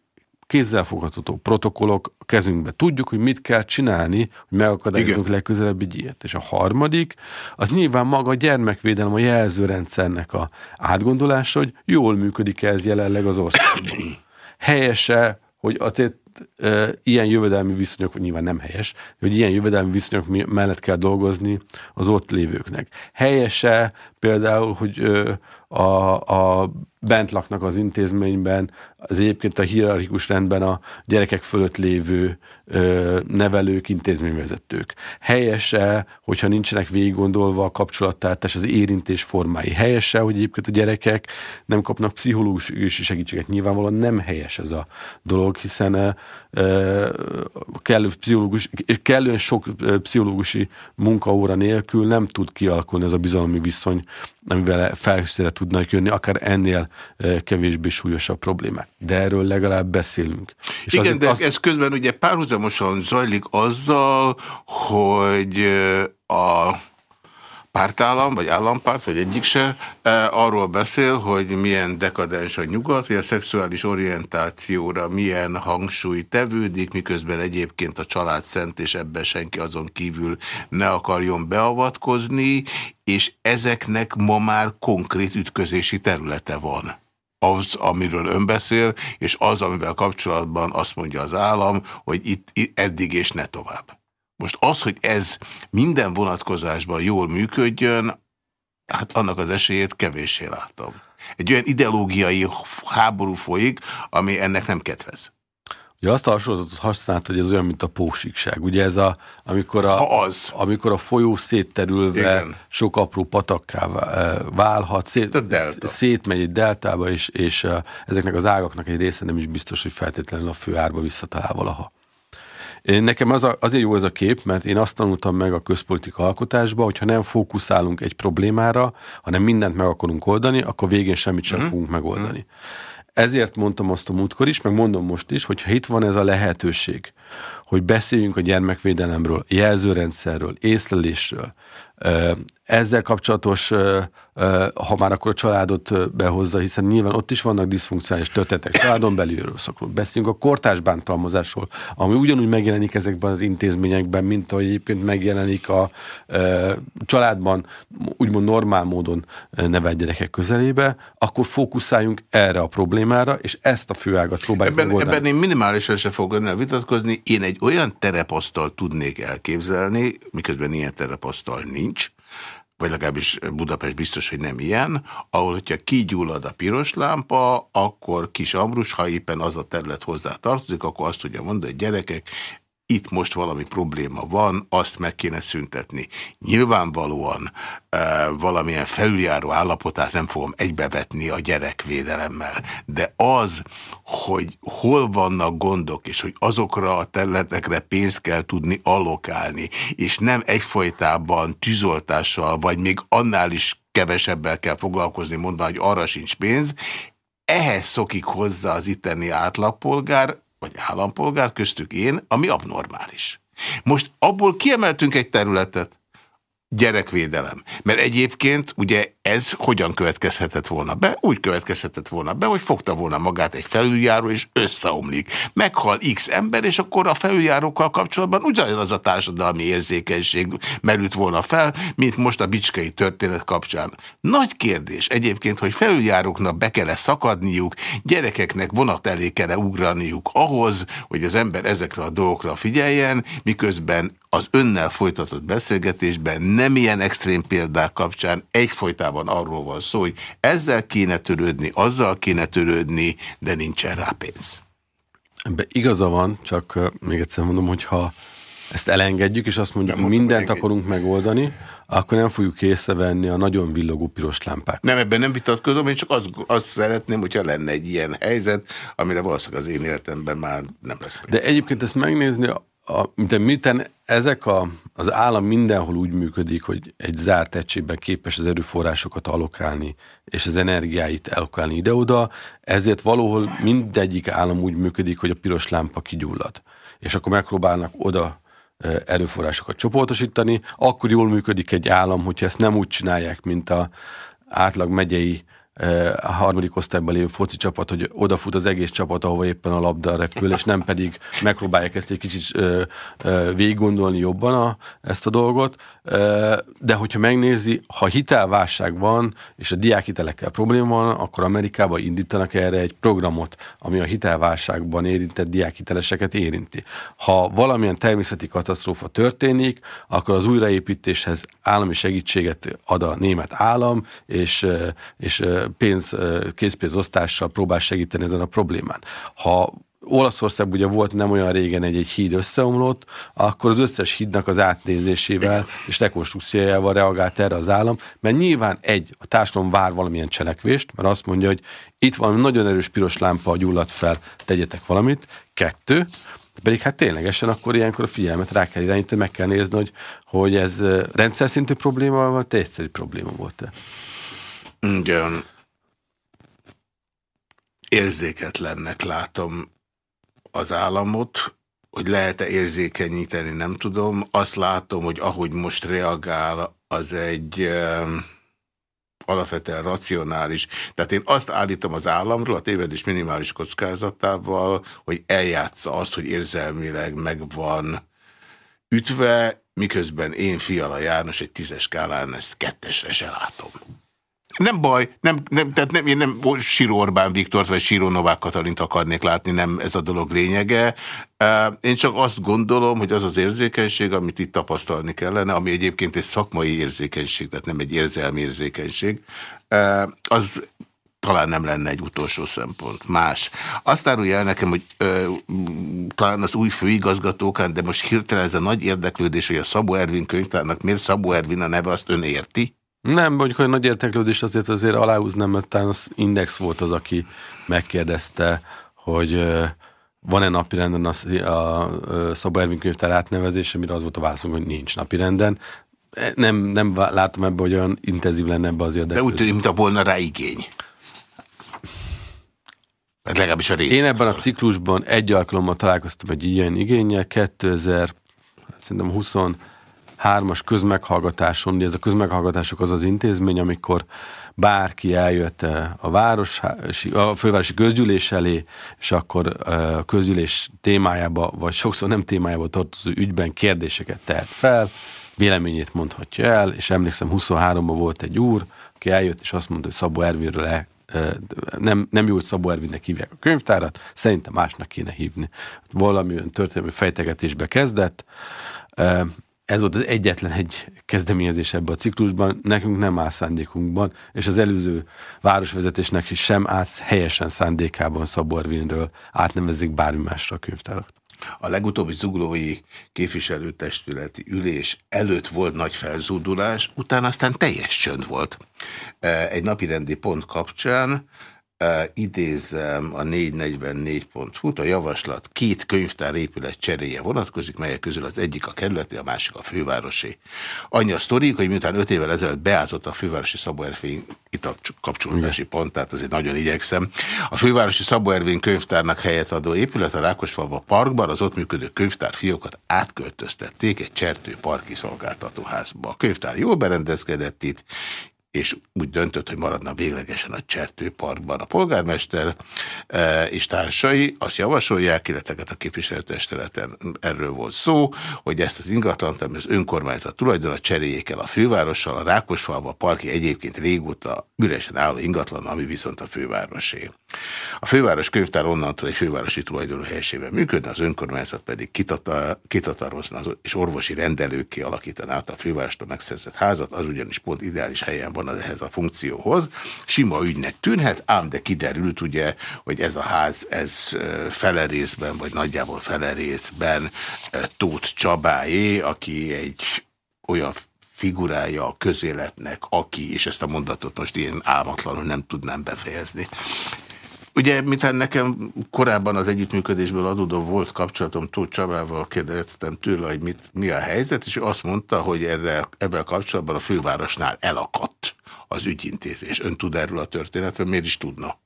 kézzelfogható protokollok kezünkbe. Tudjuk, hogy mit kell csinálni, hogy megakadályozunk legközelebb egy ilyet. És a harmadik, az nyilván maga a gyermekvédelem, a jelzőrendszernek a átgondolása, hogy jól működik -e ez jelenleg az országban. Helyese, hogy azért e, ilyen jövedelmi viszonyok, nyilván nem helyes, hogy ilyen jövedelmi viszonyok mellett kell dolgozni az ott lévőknek. Helyese például, hogy e, a, a bent laknak az intézményben, az egyébként a hierarchikus rendben a gyerekek fölött lévő ö, nevelők, intézményvezetők. Helyese, hogyha nincsenek végig gondolva a kapcsolattartás, az érintés formái. Helyese, hogy egyébként a gyerekek nem kapnak pszichológusi segítséget. Nyilvánvalóan nem helyes ez a dolog, hiszen ö, kellő pszichológus, kellően sok pszichológusi munkaóra nélkül nem tud kialakulni ez a bizalmi viszony, amivel felszére tudnak jönni, akár ennél kevésbé súlyosabb problémák. De erről legalább beszélünk. És Igen, de az... ez közben ugye párhuzamosan zajlik azzal, hogy a pártállam, vagy állampárt, vagy egyik se, arról beszél, hogy milyen dekadens a nyugat, hogy a szexuális orientációra milyen hangsúly tevődik, miközben egyébként a család szent, és ebben senki azon kívül ne akarjon beavatkozni, és ezeknek ma már konkrét ütközési területe van az, amiről ön beszél, és az, amivel kapcsolatban azt mondja az állam, hogy itt, itt eddig és ne tovább. Most az, hogy ez minden vonatkozásban jól működjön, hát annak az esélyét kevéssé látom. Egy olyan ideológiai háború folyik, ami ennek nem kedvez. Ugye azt a hasonlatot használt, hogy ez olyan, mint a pósikság. Ugye ez a, amikor a, az. amikor a folyó szétterülve Igen. sok apró patakká válhat, szét, szétmegy egy deltába, és, és ezeknek az ágaknak egy része nem is biztos, hogy feltétlenül a fő árba visszatalál valaha. Nekem az a, azért jó ez a kép, mert én azt tanultam meg a közpolitika alkotásba, hogyha nem fókuszálunk egy problémára, hanem mindent meg akarunk oldani, akkor végén semmit sem mm. fogunk megoldani. Mm. Ezért mondtam azt a múltkor is, meg mondom most is, hogyha itt van ez a lehetőség, hogy beszéljünk a gyermekvédelemről, jelzőrendszerről, észlelésről, ezzel kapcsolatos, ha már akkor a családot behozza, hiszen nyilván ott is vannak diszfunkcionális történetek, családon belülről szokról. Beszéljünk a kortás bántalmazásról, ami ugyanúgy megjelenik ezekben az intézményekben, mint ahogy egyébként megjelenik a családban, úgymond normál módon nevelt gyerekek közelébe, akkor fókuszáljunk erre a problémára, és ezt a főágat próbáljuk ebben, megoldani. Ebben én minimálisan se fogok önnel vitatkozni. Én egy olyan terepasztal tudnék elképzelni, miközben ilyen terepasztal nincs, vagy legalábbis Budapest biztos, hogy nem ilyen, ahol, hogyha kigyullad a piros lámpa, akkor Kis Ambrus, ha éppen az a terület hozzá tartozik, akkor azt tudja mondani, hogy gyerekek, itt most valami probléma van, azt meg kéne szüntetni. Nyilvánvalóan e, valamilyen felüljáró állapotát nem fogom egybevetni a gyerekvédelemmel, de az, hogy hol vannak gondok, és hogy azokra a területekre pénzt kell tudni allokálni, és nem egyfolytában tűzoltással, vagy még annál is kevesebbel kell foglalkozni, mondva, hogy arra sincs pénz, ehhez szokik hozzá az itteni átlagpolgár, vagy állampolgár, köztük én, ami abnormális. Most abból kiemeltünk egy területet, gyerekvédelem. Mert egyébként ugye ez hogyan következhetett volna be? Úgy következhetett volna be, hogy fogta volna magát egy felüljáró, és összeomlik. Meghal X ember, és akkor a felüljárókkal kapcsolatban ugyanaz a társadalmi érzékenység merült volna fel, mint most a bicskei történet kapcsán. Nagy kérdés egyébként, hogy felüljáróknak be kell -e szakadniuk, gyerekeknek vonat elé kell -e ugraniuk ahhoz, hogy az ember ezekre a dolgokra figyeljen, miközben az önnel folytatott beszélgetésben nem ilyen extrém példák kapcsán egyfolytában arról van szó, hogy ezzel kéne törődni, azzal kéne törődni, de nincsen rá pénz. Ebben igaza van, csak még egyszer mondom, hogy ha ezt elengedjük, és azt mondjuk, hogy mindent akarunk megoldani, akkor nem fogjuk észrevenni a nagyon villogó piros lámpák. Nem, ebben nem vitatkozom, én csak azt, azt szeretném, hogyha lenne egy ilyen helyzet, amire valószínűleg az én életemben már nem lesz. De egyébként ezt megnézni, a, de miten ezek a, az állam mindenhol úgy működik, hogy egy zárt egységben képes az erőforrásokat alokálni, és az energiáit elokálni ide-oda, ezért valahol mindegyik állam úgy működik, hogy a piros lámpa kigyullad. És akkor megpróbálnak oda erőforrásokat csoportosítani, akkor jól működik egy állam, hogyha ezt nem úgy csinálják, mint a átlag megyei a harmadik osztályban lévő foci csapat, hogy odafut az egész csapat, ahova éppen a labda repül, és nem pedig megpróbálják ezt egy kicsit végig gondolni jobban a, ezt a dolgot. De hogyha megnézi, ha hitelválság van, és a diákhitelekkel probléma van, akkor Amerikában indítanak erre egy programot, ami a hitelválságban érintett diákhiteleseket érinti. Ha valamilyen természeti katasztrófa történik, akkor az újraépítéshez állami segítséget ad a német állam, és, és pénz, készpénzosztással próbál segíteni ezen a problémán. Ha Olaszországban ugye volt nem olyan régen egy, egy híd összeomlott, akkor az összes hídnak az átnézésével és rekonstrukciójával reagált erre az állam, mert nyilván egy, a társadalom vár valamilyen cselekvést, mert azt mondja, hogy itt van nagyon erős piros lámpa, gyulladt fel, tegyetek valamit. Kettő, pedig hát ténylegesen akkor ilyenkor a figyelmet rá kell irányítani, meg kell nézni, hogy, hogy ez rendszer szintű probléma, vagy te egyszerű probléma volt-e. Igen. Érzéketlennek látom az államot, hogy lehet-e érzékenyíteni, nem tudom. Azt látom, hogy ahogy most reagál, az egy alapvetően racionális. Tehát én azt állítom az államról, a tévedés minimális kockázatával, hogy eljátsza azt, hogy érzelmileg megvan ütve, miközben én Fiala János egy tízes skálán ezt kettesre se látom. Nem baj, nem, nem, tehát nem, én nem Síró Orbán Viktort vagy Síró Novák Katalint akarnék látni, nem ez a dolog lényege. Én csak azt gondolom, hogy az az érzékenység, amit itt tapasztalni kellene, ami egyébként egy szakmai érzékenység, tehát nem egy érzelmi érzékenység, az talán nem lenne egy utolsó szempont. Más. Azt árulja el nekem, hogy ö, talán az új főigazgatókán, de most hirtelen ez a nagy érdeklődés, hogy a Szabó Ervin könyvtárnak miért Szabó Ervin a neve, azt ön érti? Nem, mondjuk, hogy nagy érdeklődés azért azért aláhúznám, mert talán az Index volt az, aki megkérdezte, hogy van-e napirenden a, a, a Szabó Ervin könyvtár átnevezése, mire az volt a válaszunk, hogy nincs napirenden. Nem, nem látom ebbe, hogy olyan intenzív lenne ebbe az érdeklődés. De úgy tűnik, mintha volna rá igény. Ez legalábbis a rész. Én ebben a ciklusban egy alkalommal találkoztam egy ilyen igényel, 2000, szerintem 23-as közmeghallgatáson, ugye ez a közmeghallgatások az az intézmény, amikor bárki eljött a, városi, a fővárosi közgyűlés elé, és akkor a közgyűlés témájába, vagy sokszor nem témájába tartozó ügyben kérdéseket tehet fel, véleményét mondhatja el, és emlékszem 23-ban volt egy úr, aki eljött, és azt mondta, hogy Szabó Ervinről le nem, nem jó, hogy Szabó Ervinnek hívják a könyvtárat, szerintem másnak kéne hívni. Valami olyan történelmi fejtegetésbe kezdett, ez volt az egyetlen egy kezdeményezés ebben a ciklusban, nekünk nem áll szándékunkban, és az előző városvezetésnek is sem állt helyesen szándékában Szabó Ervinről átnevezik bármi másra a könyvtárat. A legutóbbi zuglói képviselőtestületi ülés előtt volt nagy felzúdulás, utána aztán teljes csönd volt. Egy napirendi pont kapcsán idézem a 444.hu-t, a javaslat két könyvtár épület cseréje vonatkozik, melyek közül az egyik a kerületi, a másik a fővárosi. Annyi a sztorik, hogy miután öt évvel ezelőtt beázott a fővárosi Szabó a kapcsolódási pont, tehát azért nagyon igyekszem. A fővárosi Szabó Ervin könyvtárnak helyet adó épület a Rákosfalva parkban az ott működő könyvtár fiókat átköltöztették egy csertő parki szolgáltatóházba. A könyvtár jól berendezkedett itt, és úgy döntött, hogy maradna véglegesen a Csertőparkban. A polgármester e, és társai azt javasolják, illetve a képviselőtesteleten erről volt szó, hogy ezt az ingatlant, ami az önkormányzat tulajdona cseréljék el a fővárossal, a Rákosfalva parki egyébként régóta üresen álló ingatlan, ami viszont a fővárosé. A főváros könyvtár onnantól egy fővárosi tulajdonú helységben működne, az önkormányzat pedig kitatarozna és orvosi rendelőkké alakítaná át a fővárostól megszerzett házat, az ugyanis pont ideális helyen van ehhez a funkcióhoz. Sima ügynek tűnhet, ám de kiderült ugye, hogy ez a ház, ez fele részben, vagy nagyjából fele részben Tóth Csabáé, aki egy olyan figurája a közéletnek, aki, és ezt a mondatot most én álmatlanul nem tudnám befejezni, Ugye, mintha nekem korábban az együttműködésből adódó volt kapcsolatom Tóth Csabával, kérdeztem tőle, hogy mit, mi a helyzet, és ő azt mondta, hogy erre, ebben kapcsolatban a fővárosnál elakadt az ügyintézés. Ön tud erről a történetről, miért is tudna?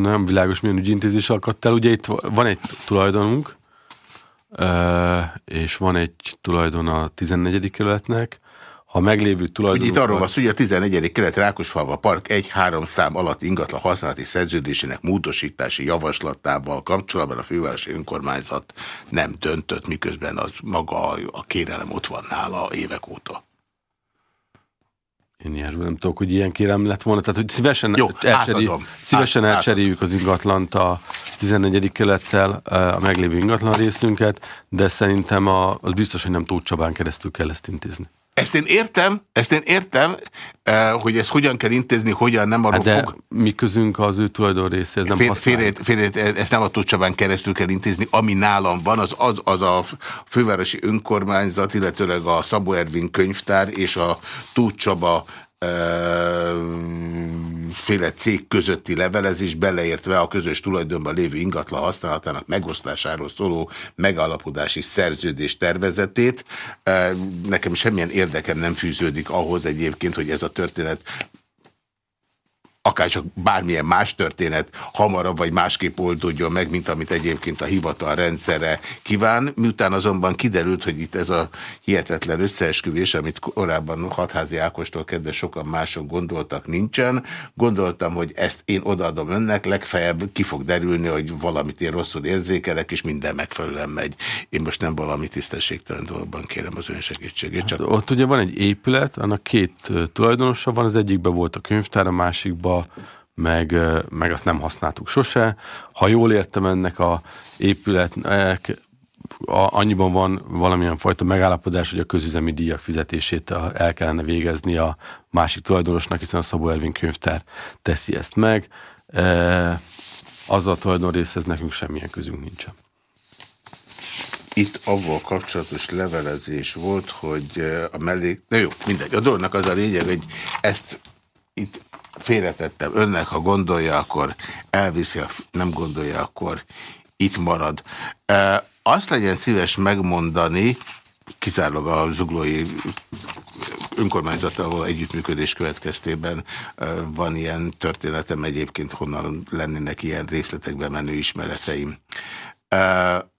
Nem világos, milyen ügyintézés akadt el. Ugye itt van egy tulajdonunk, és van egy tulajdon a 14. kerületnek, ha meglévő tulajdonok... Itt arról van szó, hogy a 11. kelet Rákosfalva Park 1-3 szám alatt ingatlan használati szerződésének módosítási javaslatával kapcsolatban a fővárosi önkormányzat nem döntött, miközben az maga a kérelem ott van nála évek óta. Én ilyesből nem tudok, hogy ilyen kérem lett volna. Tehát, hogy szívesen, Jó, elcserél, szívesen át, elcseréljük az ingatlant a 14. kelettel, a meglévő ingatlan részünket, de szerintem a, az biztos, hogy nem Tóth Csabán keresztül kell ezt intézni. Ezt én értem, ezt én értem, eh, hogy ezt hogyan kell intézni, hogyan nem arról hát de fog... mi közünk az ő tulajdon része, ez nem fél, félét, félét, ezt nem a Tócsabán keresztül kell intézni, ami nálam van, az, az, az a fővárosi önkormányzat, illetőleg a Szabó Ervin könyvtár és a Tócsaba féle cég közötti levelezés, beleértve a közös tulajdonban lévő ingatlan használatának megosztásáról szóló megállapodási szerződés tervezetét. Nekem semmilyen érdekem nem fűződik ahhoz egyébként, hogy ez a történet akár csak bármilyen más történet hamarabb vagy másképp oldódjon meg, mint amit egyébként a hivatal rendszere kíván. Miután azonban kiderült, hogy itt ez a hihetetlen összeesküvés, amit korábban Hatházi Ákostól kedve sokan mások gondoltak, nincsen. Gondoltam, hogy ezt én odaadom önnek, legfeljebb ki fog derülni, hogy valamit én rosszul érzékelek, és minden megfelelően megy. Én most nem valami tisztességtelen dologban kérem az ön segítségét. Csak... Hát, ott ugye van egy épület, annak két tulajdonosa van, az egyikben volt a könyvtár, a másikban meg, meg azt nem használtuk sose. Ha jól értem ennek a épületnek, a, annyiban van valamilyen fajta megállapodás, hogy a közüzemi díjak fizetését el kellene végezni a másik tulajdonosnak, hiszen a Szabó Ervin könyvtár teszi ezt meg. E, azzal a tulajdon részhez nekünk semmilyen közünk nincsen. Itt avval kapcsolatos levelezés volt, hogy a mellék... Na jó, mindegy. A dolognak az a lényeg, hogy ezt itt félretettem önnek, ha gondolja, akkor elviszi, ha nem gondolja, akkor itt marad. E, azt legyen szíves megmondani, kizárólag a zuglói önkormányzattal való együttműködés következtében van ilyen történetem, egyébként honnan lennének ilyen részletekben menő ismereteim.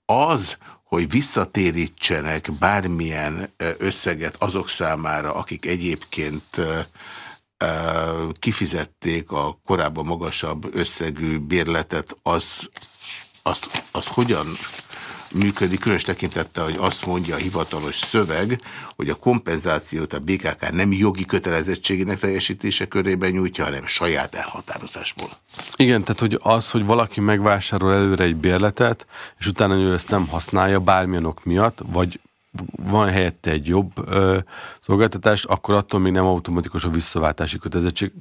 Az, hogy visszatérítsenek bármilyen összeget azok számára, akik egyébként kifizették a korábban magasabb összegű bérletet, az, azt, azt hogyan működik, különös tekintettel, hogy azt mondja a hivatalos szöveg, hogy a kompenzációt a BKK nem jogi kötelezettségének teljesítése körében nyújtja, hanem saját elhatározásból. Igen, tehát hogy az, hogy valaki megvásárol előre egy bérletet, és utána ő ezt nem használja bármilyen ok miatt, vagy van helyette egy jobb ö, szolgáltatás, akkor attól még nem automatikus a visszaváltási kötelezettség.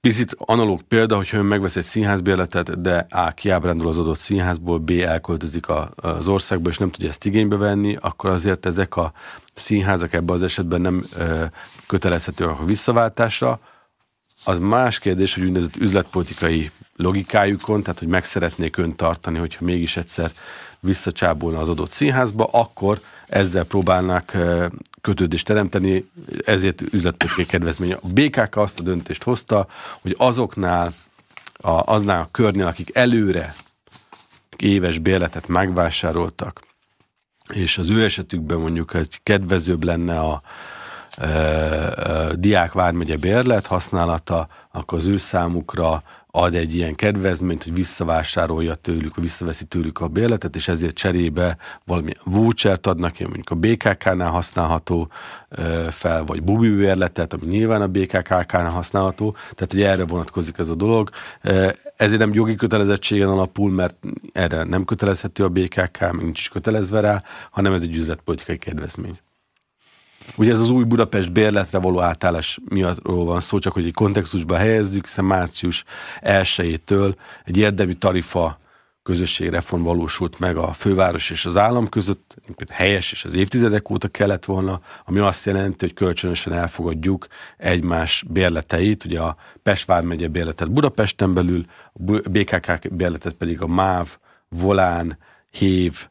Picit analóg példa, hogyha ön megvesz egy színházbérletet, de A. kiábrándul az adott színházból, B. elköltözik a, az országba, és nem tudja ezt igénybe venni, akkor azért ezek a színházak ebben az esetben nem ö, kötelezhetőek a visszaváltásra. Az más kérdés, hogy úgynevezett üzletpolitikai logikájukon, tehát hogy meg szeretnék ön tartani, hogyha mégis egyszer visszacsábolna az adott színházba, akkor ezzel próbálnak kötődést teremteni, ezért üzletpolitikai kedvezmény. A BKK azt a döntést hozta, hogy azoknál, a, aznál a körnél, akik előre éves bérletet megvásároltak, és az ő esetükben mondjuk egy kedvezőbb lenne a, Diák Vármegye bérlet használata, akkor az ő számukra ad egy ilyen kedvezményt, hogy visszavásárolja tőlük, vagy visszaveszi tőlük a bérletet, és ezért cserébe valami vouchert adnak, mondjuk a BKK-nál használható fel, vagy bubi bérletet, ami nyilván a BKK-nál használható, tehát hogy erre vonatkozik ez a dolog. Ezért nem jogi kötelezettségen alapul, mert erre nem kötelezhető a BKK, még nincs is kötelezve rá, hanem ez egy üzletpolitikai kedvezmény. Ugye ez az új Budapest bérletre való átállás miattról van szó, csak hogy egy kontextusba helyezzük, hiszen március 1-től egy érdemi tarifa közösségreform valósult meg a főváros és az állam között, helyes és az évtizedek óta kellett volna, ami azt jelenti, hogy kölcsönösen elfogadjuk egymás bérleteit, ugye a Pest vármegye bérletet Budapesten belül, a BKK bérletet pedig a MÁV, Volán, Hév,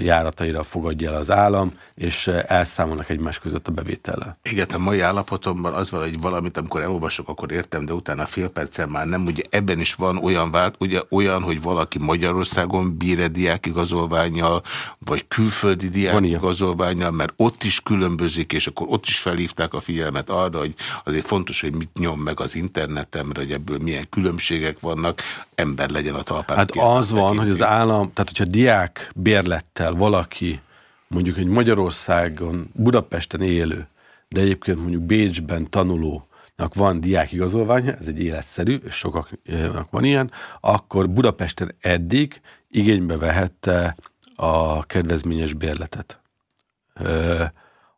járataira fogadja el az állam, és elszámolnak egymás között a bevétellel. Igen, a mai állapotomban az van, hogy valamit, amikor elolvasok, akkor értem, de utána fél percen már nem. Ugye ebben is van olyan, vált, ugye olyan, hogy valaki Magyarországon bír diák igazolványjal, vagy külföldi diák igazolványjal, mert ott is különbözik, és akkor ott is felhívták a figyelmet arra, hogy azért fontos, hogy mit nyom meg az internetem, hogy ebből milyen különbségek vannak, ember legyen a talpán. Hát az van, hogy az állam, tehát hogyha diák bérlettel valaki mondjuk egy Magyarországon, Budapesten élő, de egyébként mondjuk Bécsben tanulónak van diákigazolványa, ez egy életszerű, és sokaknak van ilyen, akkor Budapesten eddig igénybe vehette a kedvezményes bérletet.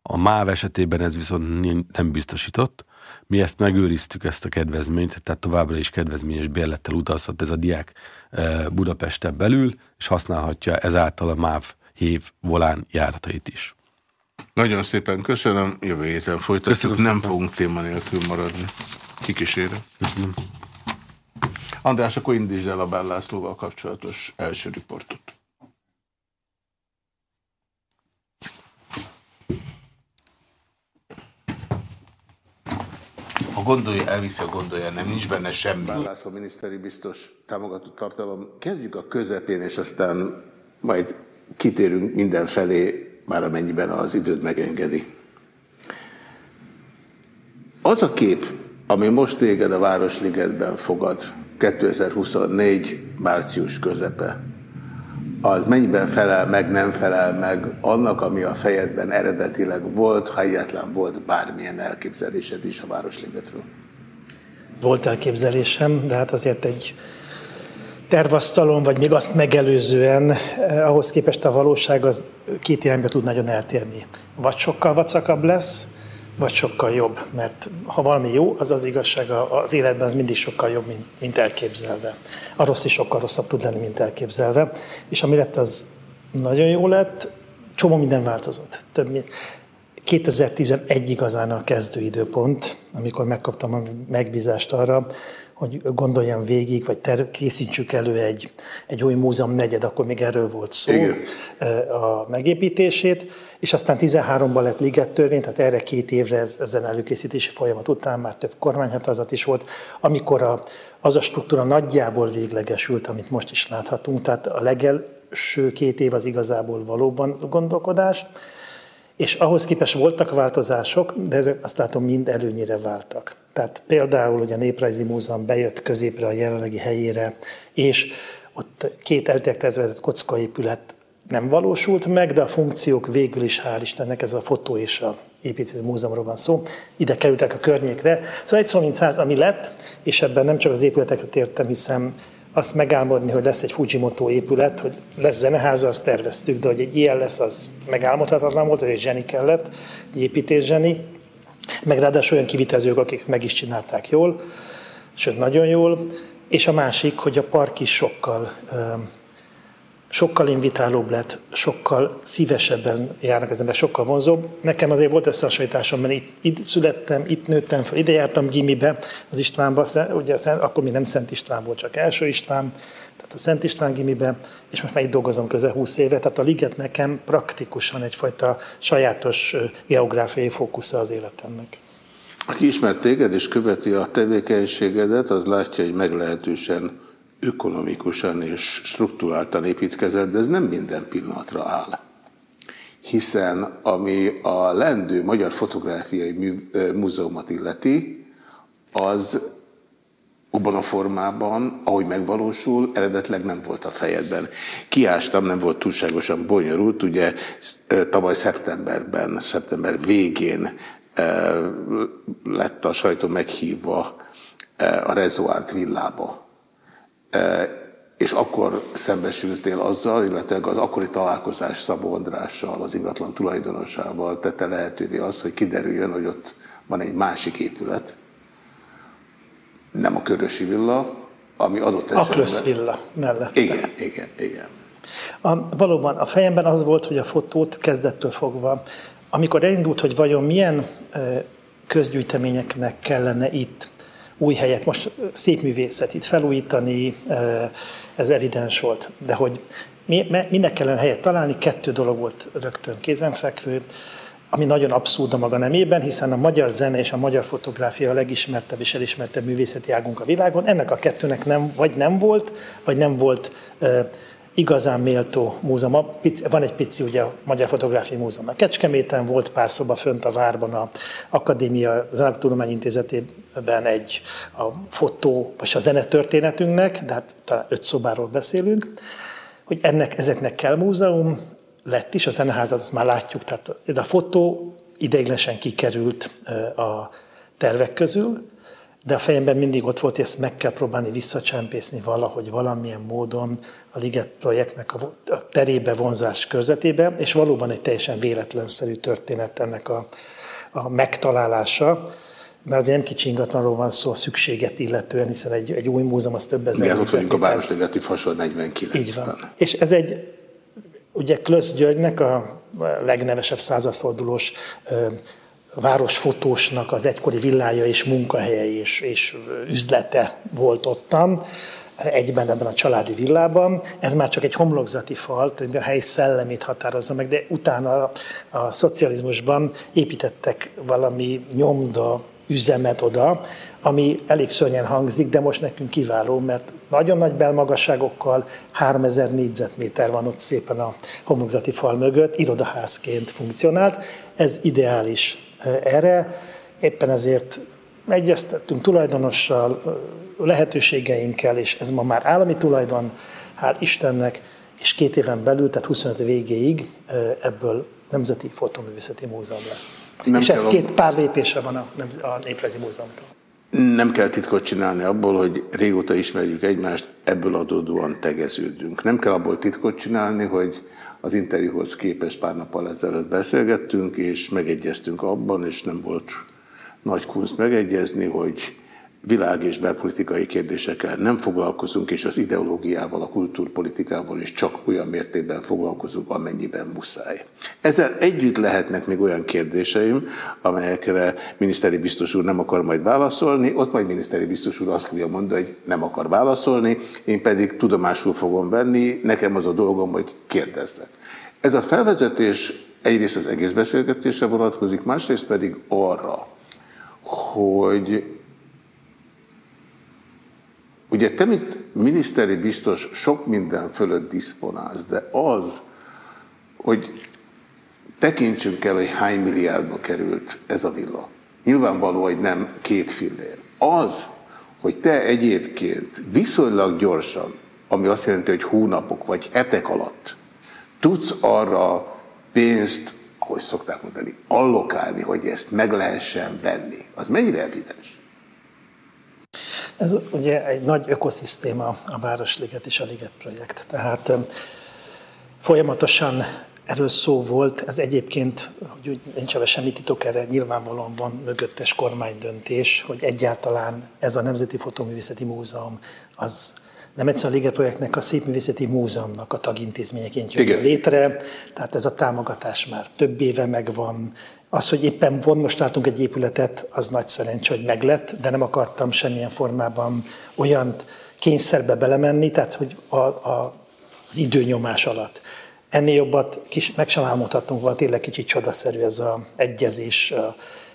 A MÁV esetében ez viszont nem biztosított. Mi ezt megőriztük, ezt a kedvezményt, tehát továbbra is kedvezményes bérlettel utazhat ez a diák Budapesten belül, és használhatja ezáltal a MÁV hív volán járatait is. Nagyon szépen köszönöm, jövő héten folytatjuk, köszönöm nem szépen. fogunk téma nélkül maradni. Kikísérő. Köszönöm. András, akkor indítsd el a Bellászlóval kapcsolatos első riportot. A gondolja, elviszi a gondolja, nem, nincs benne semmi. László miniszteri biztos támogató tartalom. Kezdjük a közepén, és aztán majd kitérünk mindenfelé, már amennyiben az időd megengedi. Az a kép, ami most téged a Városligetben fogad, 2024. március közepe, az mennyiben felel meg, nem felel meg annak, ami a fejedben eredetileg volt, ha egyetlen volt bármilyen elképzelésed is a Városligetről? Volt elképzelésem, de hát azért egy tervasztalon, vagy még azt megelőzően, eh, ahhoz képest a valóság az két irányba tud nagyon eltérni. Vagy sokkal vacakabb lesz, vagy sokkal jobb, mert ha valami jó, az az igazság az életben az mindig sokkal jobb, mint, mint elképzelve. A rossz is sokkal rosszabb tud lenni, mint elképzelve. És ami lett, az nagyon jó lett, csomó minden változott. Több, 2011 igazán a kezdőidőpont, amikor megkaptam a megbízást arra, hogy gondoljam végig, vagy ter- készítsük elő egy, egy új múzeum negyed, akkor még erről volt szó, Igen. a megépítését, és aztán 13-ban lett Liget törvény, tehát erre két évre ez, ezen előkészítési folyamat után már több kormányhatározat is volt, amikor a, az a struktúra nagyjából véglegesült, amit most is láthatunk, tehát a legelső két év az igazából valóban gondolkodás, és ahhoz képest voltak változások, de ezek azt látom mind előnyire váltak. Tehát például, hogy a Néprajzi Múzeum bejött középre a jelenlegi helyére, és ott két eltervezett kockaépület nem valósult meg, de a funkciók végül is, hál' Istennek, ez a fotó és a építészeti múzeumról van szó, ide kerültek a környékre. Szóval egy szó mint száz, ami lett, és ebben nem csak az épületekre tértem, hiszen azt megálmodni, hogy lesz egy Fujimoto épület, hogy lesz zeneháza, azt terveztük, de hogy egy ilyen lesz, az megálmodhatatlan volt, hogy egy zseni kellett, egy építés zseni, meg ráadásul olyan kivitezők, akik meg is csinálták jól, sőt nagyon jól, és a másik, hogy a park is sokkal sokkal invitálóbb lett, sokkal szívesebben járnak az ember, sokkal vonzóbb. Nekem azért volt összehasonlításom, mert itt, itt születtem, itt nőttem fel, ide jártam gimibe, az Istvánba, ugye akkor még nem Szent István volt, csak első István, tehát a Szent István gimibe, és most már itt dolgozom közel 20 éve, tehát a liget nekem praktikusan egyfajta sajátos geográfiai fókusza az életemnek. Aki ismert téged és követi a tevékenységedet, az látja, hogy meglehetősen ökonomikusan és struktúráltan építkezett, de ez nem minden pillanatra áll. Hiszen ami a lendő Magyar Fotográfiai Múzeumot illeti, az abban a formában, ahogy megvalósul, eredetleg nem volt a fejedben. Kiástam, nem volt túlságosan bonyolult, ugye tavaly szeptemberben, szeptember végén lett a sajtó meghívva a Rezoárt villába és akkor szembesültél azzal, illetve az akkori találkozás Szabó Andrással, az ingatlan tulajdonosával tette lehetővé azt, hogy kiderüljön, hogy ott van egy másik épület, nem a Körösi villa, ami adott esetben... A Klösz villa mellett. Igen, igen, igen. A, valóban a fejemben az volt, hogy a fotót kezdettől fogva, amikor elindult, hogy vajon milyen közgyűjteményeknek kellene itt új helyet, most szép művészet itt felújítani, ez evidens volt, de hogy minek kellene helyet találni, kettő dolog volt rögtön kézenfekvő, ami nagyon abszurd a maga nemében, hiszen a magyar zene és a magyar fotográfia a legismertebb és elismertebb művészeti águnk a világon. Ennek a kettőnek nem, vagy nem volt, vagy nem volt igazán méltó múzeum. Van egy pici ugye Magyar Fotográfiai Múzeum. A Kecskeméten volt pár szoba fönt a várban, a Akadémia, az Tudomány Intézetében egy a fotó, vagy a zenetörténetünknek, de hát talán öt szobáról beszélünk, hogy ennek, ezeknek kell múzeum, lett is, a zeneházat azt már látjuk, tehát de a fotó ideiglenesen kikerült a tervek közül, de a fejemben mindig ott volt, hogy ezt meg kell próbálni visszacsempészni valahogy, valamilyen módon a Liget projektnek a terébe vonzás körzetébe, és valóban egy teljesen véletlenszerű történet ennek a, a megtalálása, mert azért nem kicsi ingatlanról van szó a szükséget illetően, hiszen egy, egy új múzeum az több ezer. Mi ott vagyunk a Városligeti Fasor 49 Így van. És ez egy, ugye Klösz Györgynek a legnevesebb századfordulós városfotósnak az egykori villája és munkahelye és, és üzlete volt ottan, egyben ebben a családi villában. Ez már csak egy homlokzati fal, a hely szellemét határozza meg, de utána a, a szocializmusban építettek valami nyomda üzemet oda, ami elég szörnyen hangzik, de most nekünk kiváló, mert nagyon nagy belmagasságokkal 3000 négyzetméter van ott szépen a homokzati fal mögött, irodaházként funkcionált. Ez ideális erre, éppen ezért egyeztettünk tulajdonossal, lehetőségeinkkel, és ez ma már állami tulajdon, hál' Istennek, és két éven belül, tehát 25 végéig ebből Nemzeti Fotoművészeti Múzeum lesz. Nem és ez két pár lépésre van a, a Néprajzi Múzeumtól. Nem kell titkot csinálni abból, hogy régóta ismerjük egymást, ebből adódóan tegeződünk. Nem kell abból titkot csinálni, hogy az interjúhoz képest pár nappal ezelőtt beszélgettünk, és megegyeztünk abban, és nem volt nagy kunst megegyezni, hogy világ- és belpolitikai kérdésekkel nem foglalkozunk, és az ideológiával, a kultúrpolitikával is csak olyan mértékben foglalkozunk, amennyiben muszáj. Ezzel együtt lehetnek még olyan kérdéseim, amelyekre miniszteri biztos úr nem akar majd válaszolni, ott majd miniszteri biztos úr azt fogja mondani, hogy nem akar válaszolni, én pedig tudomásul fogom venni, nekem az a dolgom, hogy kérdezzek. Ez a felvezetés egyrészt az egész beszélgetésre vonatkozik, másrészt pedig arra, hogy Ugye te, mint miniszteri biztos sok minden fölött diszponálsz, de az, hogy tekintsünk el, hogy hány milliárdba került ez a villa. Nyilvánvaló, hogy nem két fillér. Az, hogy te egyébként viszonylag gyorsan, ami azt jelenti, hogy hónapok vagy hetek alatt tudsz arra pénzt, ahogy szokták mondani, allokálni, hogy ezt meg lehessen venni, az mennyire evidens? Ez ugye egy nagy ökoszisztéma a Városliget és a Liget projekt. Tehát folyamatosan erről szó volt, ez egyébként, hogy nincs ebben semmi titok, erre nyilvánvalóan van mögöttes kormánydöntés, hogy egyáltalán ez a Nemzeti Fotóművészeti Múzeum az nem egyszerűen a Liget projektnek a Szépművészeti Múzeumnak a tagintézményeként jön létre, tehát ez a támogatás már több éve megvan, az, hogy éppen pont most látunk egy épületet, az nagy szerencsé, hogy meglett, de nem akartam semmilyen formában olyan kényszerbe belemenni, tehát hogy a, a, az időnyomás alatt. Ennél jobbat kis, meg sem álmodhatunk volna, tényleg kicsit csodaszerű ez az egyezés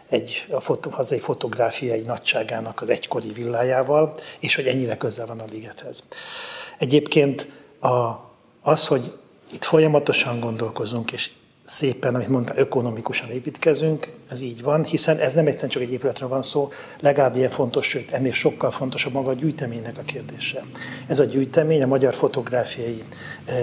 egy, a fotó, hazai fotográfia nagyságának az egykori villájával, és hogy ennyire közel van a ligethez. Egyébként a, az, hogy itt folyamatosan gondolkozunk, és szépen, amit mondtam, ökonomikusan építkezünk, ez így van, hiszen ez nem egyszerűen csak egy épületről van szó, legalább ilyen fontos, sőt, ennél sokkal fontosabb maga a gyűjteménynek a kérdése. Ez a gyűjtemény, a Magyar Fotográfiai eh,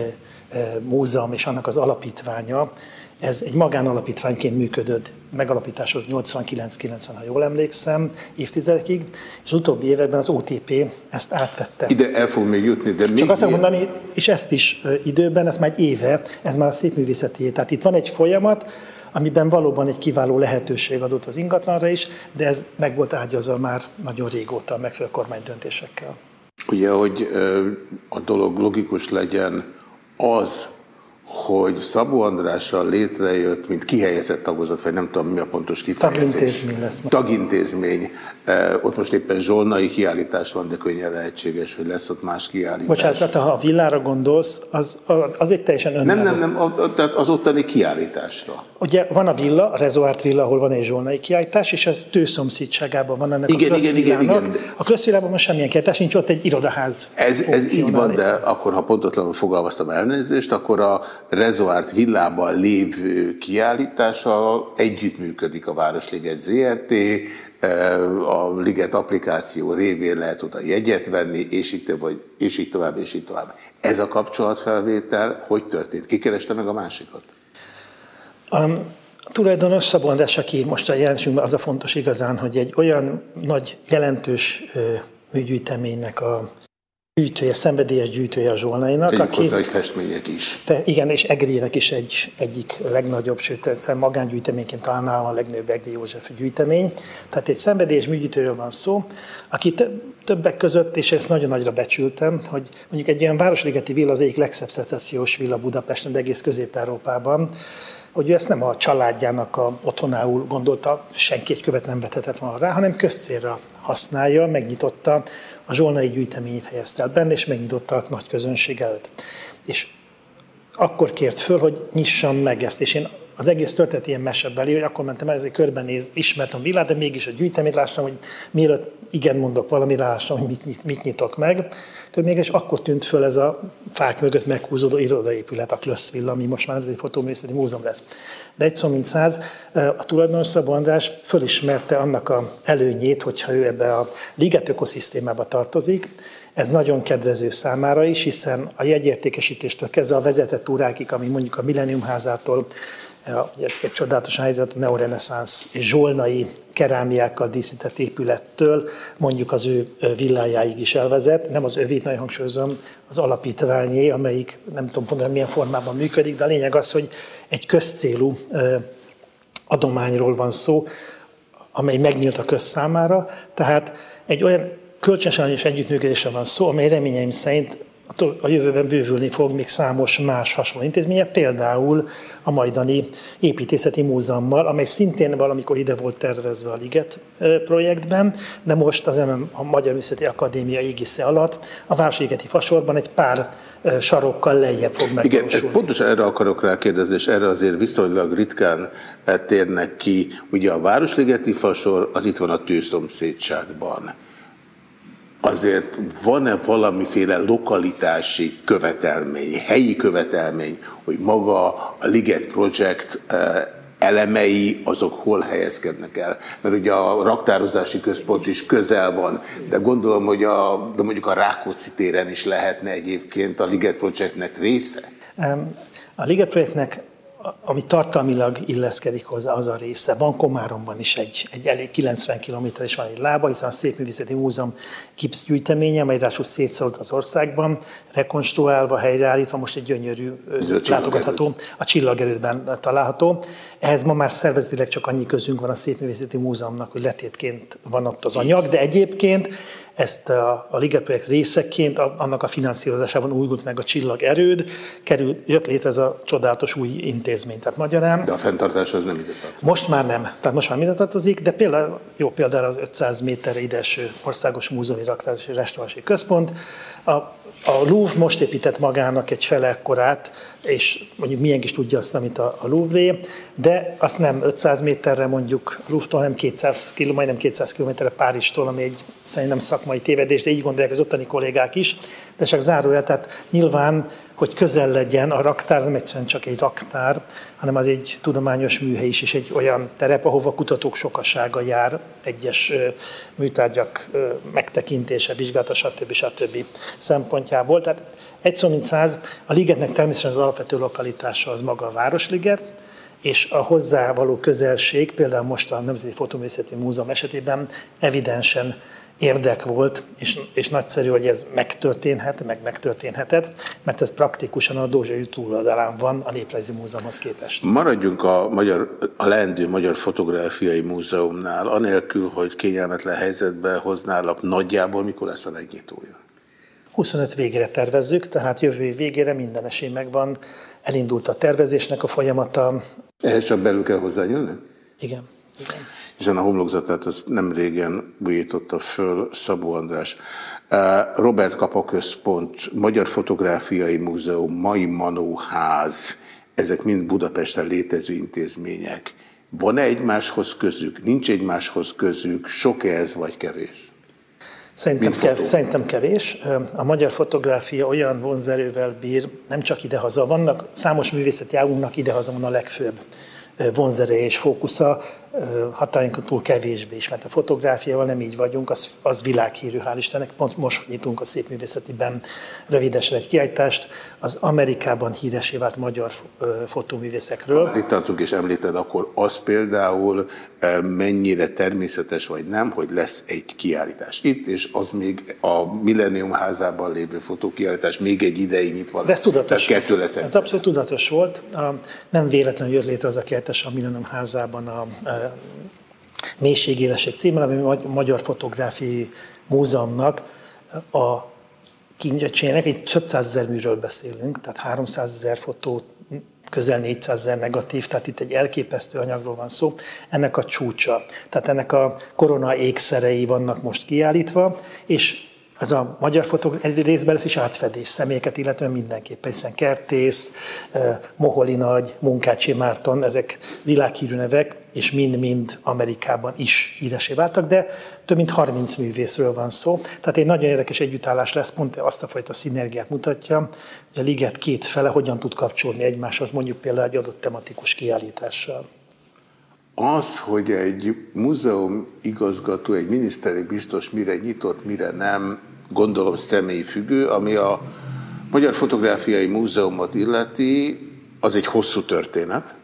eh, Múzeum és annak az alapítványa, ez egy magánalapítványként működött, megalapításhoz 89-90, ha jól emlékszem, évtizedekig, és utóbbi években az OTP ezt átvette. Ide el fog még jutni, de Csak még azt mondani, és ezt is időben, ez már egy éve, ez már a szépművészeti. Tehát itt van egy folyamat, amiben valóban egy kiváló lehetőség adott az ingatlanra is, de ez meg volt ágyazva már nagyon régóta a megfelelő kormánydöntésekkel. Ugye, hogy a dolog logikus legyen, az, hogy Szabó Andrással létrejött, mint kihelyezett tagozat, vagy nem tudom mi a pontos kifejezés. Tagintézmény lesz. Tagintézmény. Ott most éppen zsolnai kiállítás van, de könnyen lehetséges, hogy lesz ott más kiállítás. Bocsánat, tehát ha a villára gondolsz, az, az egy teljesen önálló. Nem, nem, nem, tehát az ottani kiállításra. Ugye van a villa, a Rezoárt villa, ahol van egy zsolnai kiállítás, és ez tőszomszédságában van ennek igen, a igen, igen, igen. A közvillában most semmilyen kiállítás nincs, ott egy irodaház. Ez, ez így van, de akkor, ha pontatlanul fogalmaztam elnézést, akkor a Rezoárt villában lévő kiállítással együttműködik a Városliget ZRT, a Liget applikáció révén lehet oda jegyet venni, és így, tovább, és így tovább, és így tovább. Ez a kapcsolatfelvétel hogy történt? Ki kereste meg a másikat? Um, a tulajdonos Szabó András, aki most a jelentésünkben az a fontos igazán, hogy egy olyan nagy, jelentős műgyűjteménynek a gyűjtője, szenvedélyes gyűjtője a Zsolnainak. Tegyük aki, hozzá, hogy festmények is. Te, igen, és Egrének is egy, egyik legnagyobb, sőt, egyszer magángyűjteményként talán nálam a legnagyobb Egri József gyűjtemény. Tehát egy szenvedélyes műgyűjtőről van szó, aki többek között, és ezt nagyon nagyra becsültem, hogy mondjuk egy olyan városligeti villa az egyik legszebb szecessziós villa Budapesten, de egész Közép-Európában, hogy ő ezt nem a családjának a otthonául gondolta, senki egy követ nem vethetett volna rá, hanem közcélra használja, megnyitotta, a zsolnai gyűjteményét helyezte el benne, és megnyitotta a nagy közönség előtt. És akkor kért föl, hogy nyissam meg ezt, és én az egész történet ilyen mesebeli, hogy akkor mentem ezért körbenéz, ismertem a világ, de mégis a gyűjteményt láttam, hogy mielőtt igen mondok valami, lássam, hogy mit, mit, nyitok meg. Mégis akkor tűnt föl ez a fák mögött meghúzódó irodaépület, a Klösszvilla, ami most már egy fotóművészeti múzeum lesz. De egy szó mint száz, a tulajdonos Szabó András fölismerte annak a előnyét, hogyha ő ebbe a liget ökoszisztémába tartozik, ez nagyon kedvező számára is, hiszen a jegyértékesítéstől kezdve a vezetett túrákig, ami mondjuk a Millennium házától, egy, csodálatos helyzet, a neoreneszánsz és zsolnai kerámiákkal díszített épülettől mondjuk az ő villájáig is elvezet. Nem az övét, nagyon hangsúlyozom, az alapítványé, amelyik nem tudom pontosan milyen formában működik, de a lényeg az, hogy egy közcélú adományról van szó, amely megnyílt a közszámára, tehát egy olyan kölcsönösen és együttműködésre van szó, amely reményeim szerint a jövőben bővülni fog még számos más hasonló intézménye, például a majdani építészeti múzeummal, amely szintén valamikor ide volt tervezve a Liget projektben, de most az MM, a Magyar Művészeti Akadémia égisze alatt a Városligeti Fasorban egy pár sarokkal lejjebb fog megvalósulni. Igen, pontosan erre akarok rákérdezni, és erre azért viszonylag ritkán térnek ki. Ugye a Városligeti Fasor az itt van a tűzszomszédságban azért van-e valamiféle lokalitási követelmény, helyi követelmény, hogy maga a Liget Project eh, elemei azok hol helyezkednek el. Mert ugye a raktározási központ is közel van, de gondolom, hogy a, de mondjuk a Rákóczi téren is lehetne egyébként a Liget Projectnek része. A Liget Projektnek ami tartalmilag illeszkedik hozzá, az a része. Van Komáromban is egy, egy elég 90 km is van egy lába, hiszen a Szépművészeti Múzeum gipszgyűjteménye, amely ráadásul szétszólt az országban, rekonstruálva, helyreállítva, most egy gyönyörű látogatható, a csillagerődben található. Ehhez ma már szervezetileg csak annyi közünk van a Szépművészeti Múzeumnak, hogy letétként van ott az anyag, de egyébként ezt a, a Liga projekt részeként, a, annak a finanszírozásában újult meg a csillag erőd, került, jött létre ez a csodálatos új intézmény. Tehát magyarán... De a fenntartás az nem ide tartozik. Most már nem. Tehát most már ide tartozik, de például, jó például az 500 méterre ideső Országos Múzeumi Raktározási Restaurási Központ, a a Louvre most épített magának egy fele ekkorát, és mondjuk milyen is tudja azt, amit a, a Louvre, de azt nem 500 méterre mondjuk Louvre-tól, hanem 200 km, majdnem 200 kilométerre Párizstól, ami egy szerintem szakmai tévedés, de így gondolják az ottani kollégák is. De csak zárójel, tehát nyilván hogy közel legyen a raktár, nem egyszerűen csak egy raktár, hanem az egy tudományos műhely is, és egy olyan terep, ahova kutatók sokasága jár, egyes műtárgyak megtekintése, vizsgálata, stb. stb. szempontjából. Tehát egy szó mint száz, a ligetnek természetesen az alapvető lokalitása az maga a Városliget, és a hozzá való közelség, például most a Nemzeti Fotoművészeti Múzeum esetében evidensen érdek volt, és, és nagyszerű, hogy ez megtörténhet, meg megtörténhetett, mert ez praktikusan a Dózsai túloldalán van a Néprajzi Múzeumhoz képest. Maradjunk a, magyar, a leendő Magyar Fotográfiai Múzeumnál, anélkül, hogy kényelmetlen helyzetbe hoználak, nagyjából mikor lesz a megnyitója? 25 végére tervezzük, tehát jövő év végére minden esély megvan, elindult a tervezésnek a folyamata. Ehhez csak belül kell hozzányúlni? Igen. Igen hiszen a homlokzatát azt nem régen bújította föl Szabó András. Robert Kapa Központ, Magyar Fotográfiai Múzeum, Mai Manóház, ezek mind Budapesten létező intézmények. Van-e egymáshoz közük? Nincs egymáshoz közük? Sok-e ez, vagy kevés? Szerintem, kev, szerintem kevés. A magyar fotográfia olyan vonzerővel bír, nem csak idehaza. Vannak számos művészeti águnknak idehaza van a legfőbb vonzereje és fókusza, határinkon túl kevésbé is, mert a fotográfiával nem így vagyunk, az, az világhírű, hál' Istennek. Pont most nyitunk a Szépművészetiben rövidesen egy kiállítást az Amerikában híresé vált magyar fotóművészekről. Itt tartunk és említed, akkor az például mennyire természetes vagy nem, hogy lesz egy kiállítás itt, és az még a Millennium házában lévő fotókiállítás még egy ideig nyitva lesz. De ez tudatos Tehát lesz Ez abszolút tudatos volt. Nem véletlenül jött létre az a kiállítás a Millennium házában a mélységélesek címmel, ami a Magyar Fotográfiai Múzeumnak a kincsének, egy több százezer műről beszélünk, tehát 300 ezer fotó, közel 400 ezer negatív, tehát itt egy elképesztő anyagról van szó, ennek a csúcsa. Tehát ennek a korona ékszerei vannak most kiállítva, és az a magyar fotó egy részben ez is átfedés személyeket, illetve mindenképpen, hiszen Kertész, Moholi Nagy, Munkácsi Márton, ezek világhírű nevek, és mind-mind Amerikában is híresé váltak, de több mint 30 művészről van szó. Tehát egy nagyon érdekes együttállás lesz, pont azt a fajta szinergiát mutatja, hogy a liget két fele hogyan tud kapcsolódni egymáshoz, mondjuk például egy adott tematikus kiállítással. Az, hogy egy múzeum igazgató, egy miniszteri biztos mire nyitott, mire nem, gondolom személyi függő, ami a Magyar Fotográfiai Múzeumot illeti, az egy hosszú történet,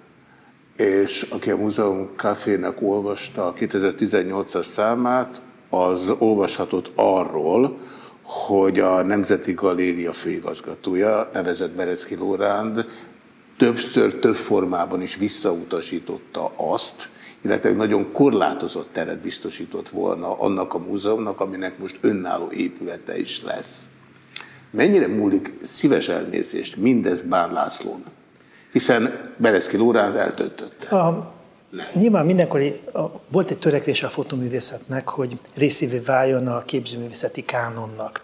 és aki a Múzeum Cafének olvasta a 2018-as számát, az olvashatott arról, hogy a Nemzeti Galéria főigazgatója, nevezett Bereszki Lóránd, többször, több formában is visszautasította azt, illetve nagyon korlátozott teret biztosított volna annak a múzeumnak, aminek most önálló épülete is lesz. Mennyire múlik szíves elnézést mindez Bán Lászlón? Hiszen Bereszki Lóránd eldöntötte. A, nyilván mindenkor volt egy törekvés a fotoművészetnek, hogy részévé váljon a képzőművészeti kánonnak.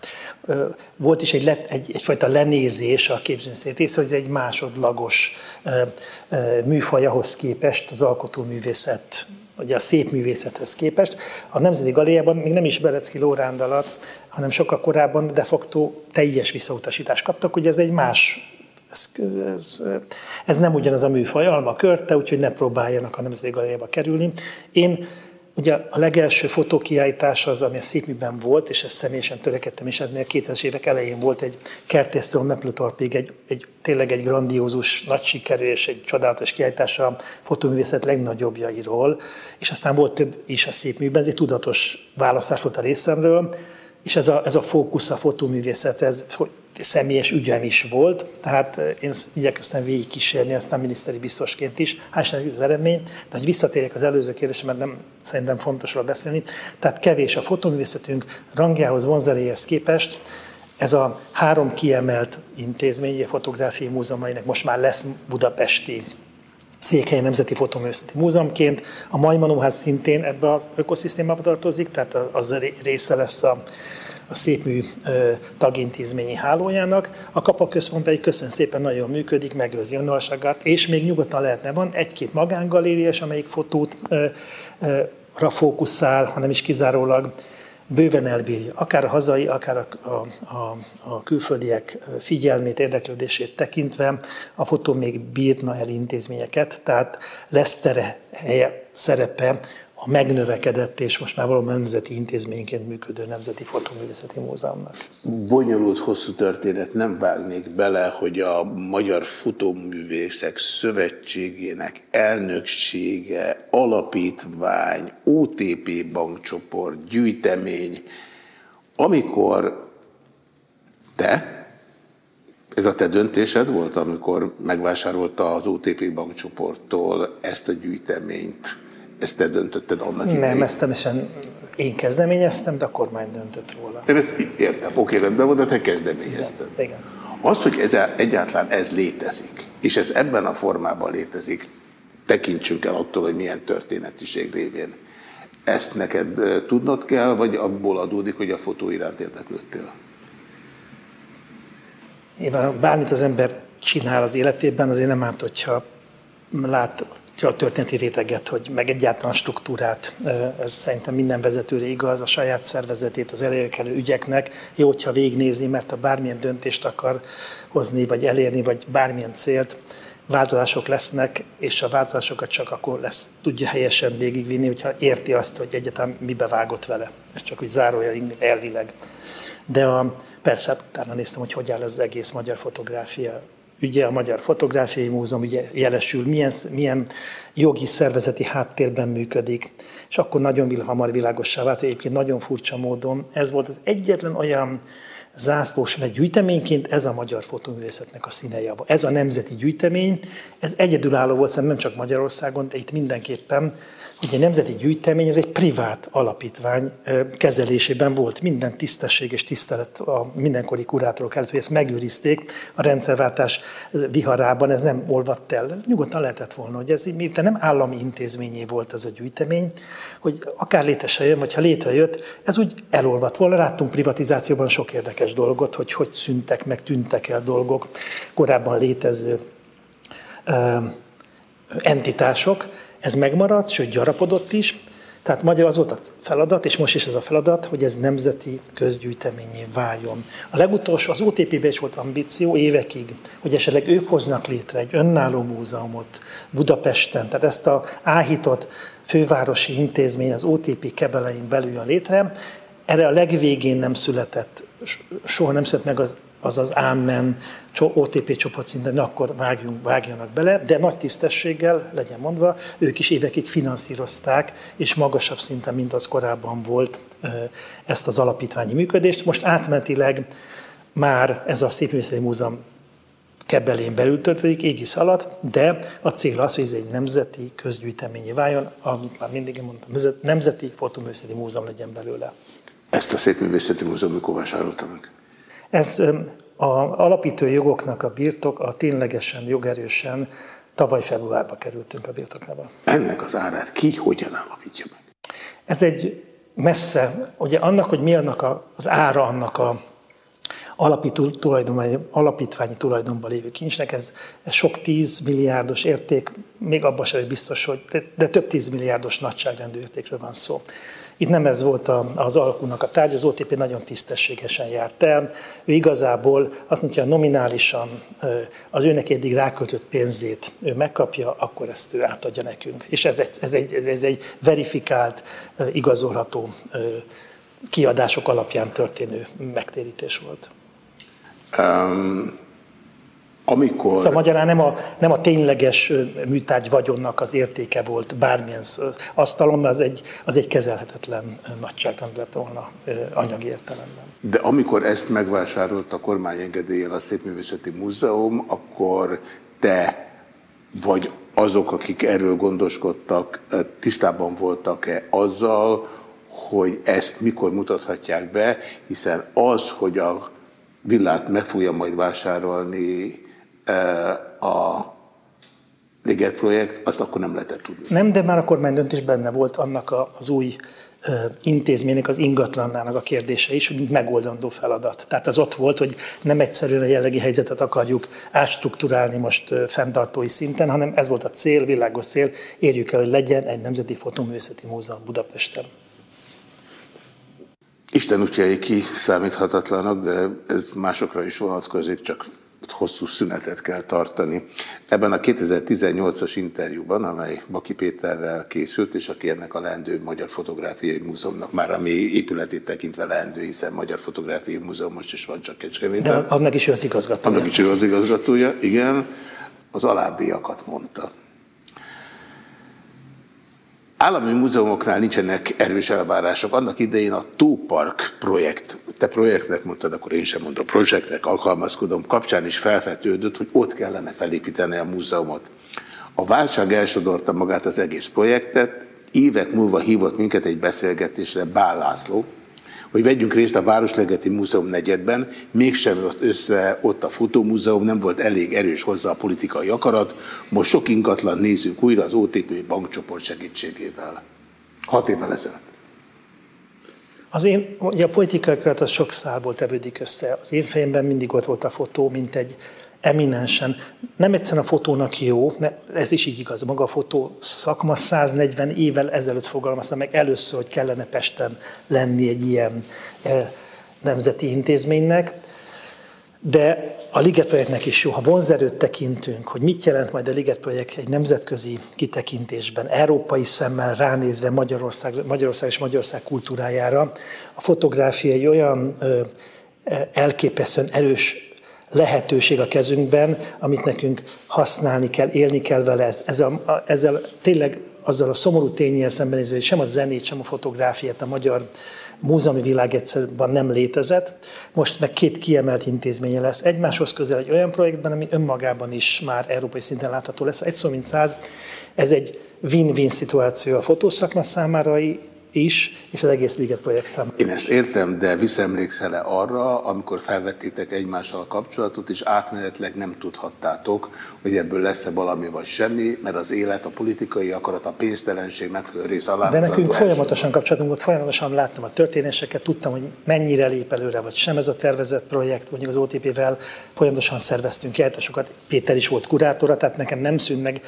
Volt is egy, egy, egyfajta lenézés a képzőművészeti része, hogy ez egy másodlagos műfaj ahhoz képest az alkotóművészet ugye a szép művészethez képest. A Nemzeti Galériában még nem is Belecki Lóránd alatt, hanem sokkal korábban de facto teljes visszautasítást kaptak, hogy ez egy más ez, ez, ez nem ugyanaz a műfaj, alma körte, úgyhogy ne próbáljanak a Nemzeti Galériába kerülni. Én Ugye a legelső fotókiállítás az, ami a Szépműben volt, és ezt személyesen törekedtem is, ez még a 2000-es évek elején volt egy kertésztől Meplutorpig, egy, egy, tényleg egy grandiózus, nagy sikerű és egy csodálatos kiállítás a fotóművészet legnagyobbjairól, és aztán volt több is a Szépműben, ez egy tudatos választás volt a részemről, és ez a, ez a fókusz a fotóművészetre, ez személyes ügyem is volt, tehát eh, én igyekeztem végigkísérni, aztán miniszteri biztosként is, hál' az eredmény, de hogy visszatérjek az előző kérdésre, mert nem szerintem fontos róla beszélni, tehát kevés a fotóművészetünk rangjához, vonzeréhez képest, ez a három kiemelt intézmény, a Fotográfiai Múzeum, amelynek most már lesz budapesti Székhelyi Nemzeti Fotoművészeti Múzeumként. A Majmanóház szintén ebbe az ökoszisztémába tartozik, tehát az része lesz a a szépmű tagintézményi hálójának. A Kapa Központ pedig köszön szépen nagyon működik, megőrzi önállóságát, és még nyugodtan lehetne, van egy-két magángalériás, amelyik fotót ra fókuszál, hanem is kizárólag bőven elbírja, akár a hazai, akár a, a, a, külföldiek figyelmét, érdeklődését tekintve, a fotó még bírna el intézményeket, tehát lesz tere, helye, szerepe a megnövekedett és most már valóban nemzeti intézményként működő Nemzeti Fotoművészeti Múzeumnak. Bonyolult, hosszú történet, nem vágnék bele, hogy a Magyar Fotoművészek Szövetségének elnöksége, alapítvány, OTP bankcsoport, gyűjtemény, amikor te, ez a te döntésed volt, amikor megvásárolta az OTP bankcsoporttól ezt a gyűjteményt, ezt te döntötted annak idején? Nem, ezt teljesen én kezdeményeztem, de a kormány döntött róla. Én ezt értem, oké, rendben van, de te kezdeményezted. Igen. igen. Az, hogy ez, egyáltalán ez létezik, és ez ebben a formában létezik, tekintsünk el attól, hogy milyen történetiség révén. Ezt neked tudnod kell, vagy abból adódik, hogy a fotó iránt érdeklődtél? Nyilván bármit az ember csinál az életében, azért nem árt, hogyha lát a történeti réteget, hogy meg egyáltalán struktúrát, ez szerintem minden vezetőre igaz, a saját szervezetét az elérkelő ügyeknek. Jó, hogyha végignézi, mert ha bármilyen döntést akar hozni, vagy elérni, vagy bármilyen célt, változások lesznek, és a változásokat csak akkor lesz, tudja helyesen végigvinni, hogyha érti azt, hogy egyetem mibe vágott vele. Ez csak úgy zárója elvileg. De a, persze, hát utána néztem, hogy hogy áll az egész magyar fotográfia ugye a Magyar Fotográfiai Múzeum ugye jelesül, milyen, milyen jogi szervezeti háttérben működik, és akkor nagyon hamar világossá vált, hogy egyébként nagyon furcsa módon ez volt az egyetlen olyan zászlós meg gyűjteményként ez a magyar fotóművészetnek a színejava. Ez a nemzeti gyűjtemény, ez egyedülálló volt, nem csak Magyarországon, de itt mindenképpen hogy egy nemzeti gyűjtemény, ez egy privát alapítvány kezelésében volt. Minden tisztesség és tisztelet a mindenkori kurátorok előtt, hogy ezt megőrizték a rendszerváltás viharában ez nem olvadt el. Nyugodtan lehetett volna, hogy ez miután nem állami intézményé volt ez a gyűjtemény, hogy akár létesen jön, vagy ha létrejött, ez úgy elolvadt volna. Láttunk privatizációban sok érdekes dolgot, hogy hogy szüntek meg, tűntek el dolgok, korábban létező entitások, ez megmaradt, sőt gyarapodott is, tehát magyar az volt a feladat, és most is ez a feladat, hogy ez nemzeti közgyűjteményé váljon. A legutolsó, az OTP-ben is volt ambíció évekig, hogy esetleg ők hoznak létre egy önálló múzeumot Budapesten, tehát ezt a áhított fővárosi intézmény az OTP kebelein belül jön létre. Erre a legvégén nem született, soha nem született meg az az az ámen OTP csoport szinten, akkor vágjunk, vágjanak bele, de nagy tisztességgel, legyen mondva, ők is évekig finanszírozták, és magasabb szinten, mint az korábban volt ezt az alapítványi működést. Most átmentileg már ez a Szépművészeti Múzeum kebelén belül történik, égisz alatt, de a cél az, hogy ez egy nemzeti közgyűjteményi váljon, amit már mindig mondtam, nemzeti fotoművészeti múzeum legyen belőle. Ezt a Szépművészeti Múzeum mikor vásárolta meg? Ez a alapító jogoknak a birtok, a ténylegesen jogerősen tavaly februárban kerültünk a birtokába. Ennek az árát ki hogyan állapítja meg? Ez egy messze, ugye annak, hogy mi annak a, az ára annak a alapító tulajdon, alapítványi tulajdonban lévő kincsnek, ez, ez sok tíz milliárdos érték, még abban sem biztos, hogy, de, de több tíz milliárdos nagyságrendű értékről van szó. Itt nem ez volt az alkunak a tárgy, az OTP nagyon tisztességesen járt el. Ő igazából azt mondja, hogy nominálisan az őnek eddig ráköltött pénzét ő megkapja, akkor ezt ő átadja nekünk. És ez egy, ez egy, ez egy verifikált, igazolható kiadások alapján történő megtérítés volt. Um, amikor... Szóval magyarán nem a, nem a tényleges műtárgy vagyonnak az értéke volt bármilyen asztalon, az egy, az egy kezelhetetlen nagyságrend lett volna anyagi értelemben. De amikor ezt megvásárolt a kormány engedélyen a Szépművészeti Múzeum, akkor te vagy azok, akik erről gondoskodtak, tisztában voltak-e azzal, hogy ezt mikor mutathatják be, hiszen az, hogy a villát meg fogja majd vásárolni a Liget projekt, azt akkor nem lehetett tudni. Nem, de már a kormány döntés benne volt annak az új intézménynek, az ingatlannának a kérdése is, mint megoldandó feladat. Tehát az ott volt, hogy nem egyszerűen a jellegi helyzetet akarjuk átstruktúrálni most fenntartói szinten, hanem ez volt a cél, világos cél, érjük el, hogy legyen egy Nemzeti Fotoművészeti Múzeum Budapesten. Isten útjai kiszámíthatatlanak, de ez másokra is vonatkozik, csak hosszú szünetet kell tartani. Ebben a 2018-as interjúban, amely Baki Péterrel készült, és aki ennek a leendő Magyar Fotográfiai Múzeumnak már a mi épületét tekintve leendő, hiszen Magyar Fotográfiai Múzeum most is van csak Kecskeméten. De annak is ő az igazgatója. Annak is ő az igazgatója, igen. Az alábbiakat mondta. Állami múzeumoknál nincsenek erős elvárások. Annak idején a Tópark projekt, te projektnek mondtad, akkor én sem mondom, projektnek alkalmazkodom, kapcsán is felfetődött, hogy ott kellene felépíteni a múzeumot. A válság elsodorta magát az egész projektet, évek múlva hívott minket egy beszélgetésre Bál László, hogy vegyünk részt a Városlegeti Múzeum negyedben, mégsem jött össze ott a Fotómúzeum, nem volt elég erős hozzá a politikai akarat, most sok ingatlan nézünk újra az OTP bankcsoport segítségével. Hat évvel ezelőtt. Az én, ugye a politikai akarat az sok szálból tevődik össze. Az én fejemben mindig ott volt a fotó, mint egy eminensen, nem egyszerűen a fotónak jó, ez is így igaz, maga a fotó szakma 140 évvel ezelőtt fogalmazta meg először, hogy kellene Pesten lenni egy ilyen e, nemzeti intézménynek, de a Liget projektnek is jó, ha vonzerőt tekintünk, hogy mit jelent majd a Liget projekt egy nemzetközi kitekintésben, európai szemmel ránézve Magyarország, Magyarország és Magyarország kultúrájára, a fotográfia egy olyan ö, e, elképesztően erős lehetőség a kezünkben, amit nekünk használni kell, élni kell vele. Ezzel, ezzel tényleg azzal a szomorú tényel szembenézve, hogy sem a zenét, sem a fotográfiát a magyar múzeumi világ egyszerűen nem létezett. Most meg két kiemelt intézménye lesz egymáshoz közel egy olyan projektben, ami önmagában is már európai szinten látható lesz. Egy szó mint száz, ez egy win-win szituáció a fotószakma számára is, és az egész Liget projekt számára. Én ezt értem, de visszaemlékszel-e arra, amikor felvettétek egymással a kapcsolatot, és átmenetleg nem tudhattátok, hogy ebből lesz-e valami vagy semmi, mert az élet, a politikai akarat, a pénztelenség megfelelő rész alá. De nekünk folyamatosan kapcsolatunk volt, folyamatosan láttam a történéseket, tudtam, hogy mennyire lép előre, vagy sem ez a tervezett projekt, mondjuk az OTP-vel folyamatosan szerveztünk játékosokat, Péter is volt kurátora, tehát nekem nem szűnt meg,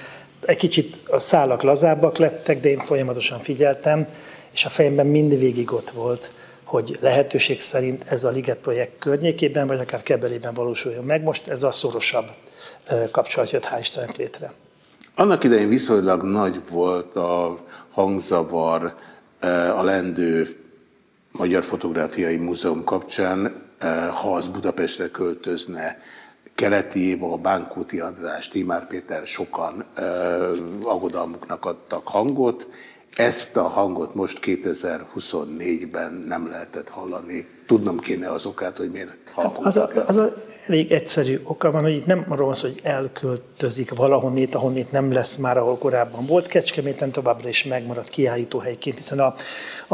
egy kicsit a szálak lazábbak lettek, de én folyamatosan figyeltem, és a fejemben mindvégig ott volt, hogy lehetőség szerint ez a Liget projekt környékében, vagy akár Kebelében valósuljon meg. Most ez a szorosabb kapcsolat jött, hál' Istennek létre. Annak idején viszonylag nagy volt a hangzavar a lendő Magyar Fotográfiai Múzeum kapcsán, ha az Budapestre költözne, Keleti Éva, Bánkúti András, Timár Péter sokan aggodalmuknak adtak hangot, ezt a hangot most 2024-ben nem lehetett hallani. Tudnom kéne az okát, hogy miért hát az, a, az a elég egyszerű oka van, hogy itt nem arról van hogy elköltözik valahonnét, ahonnét nem lesz már, ahol korábban volt. Kecskeméten továbbra is megmarad kiállítóhelyként, hiszen a,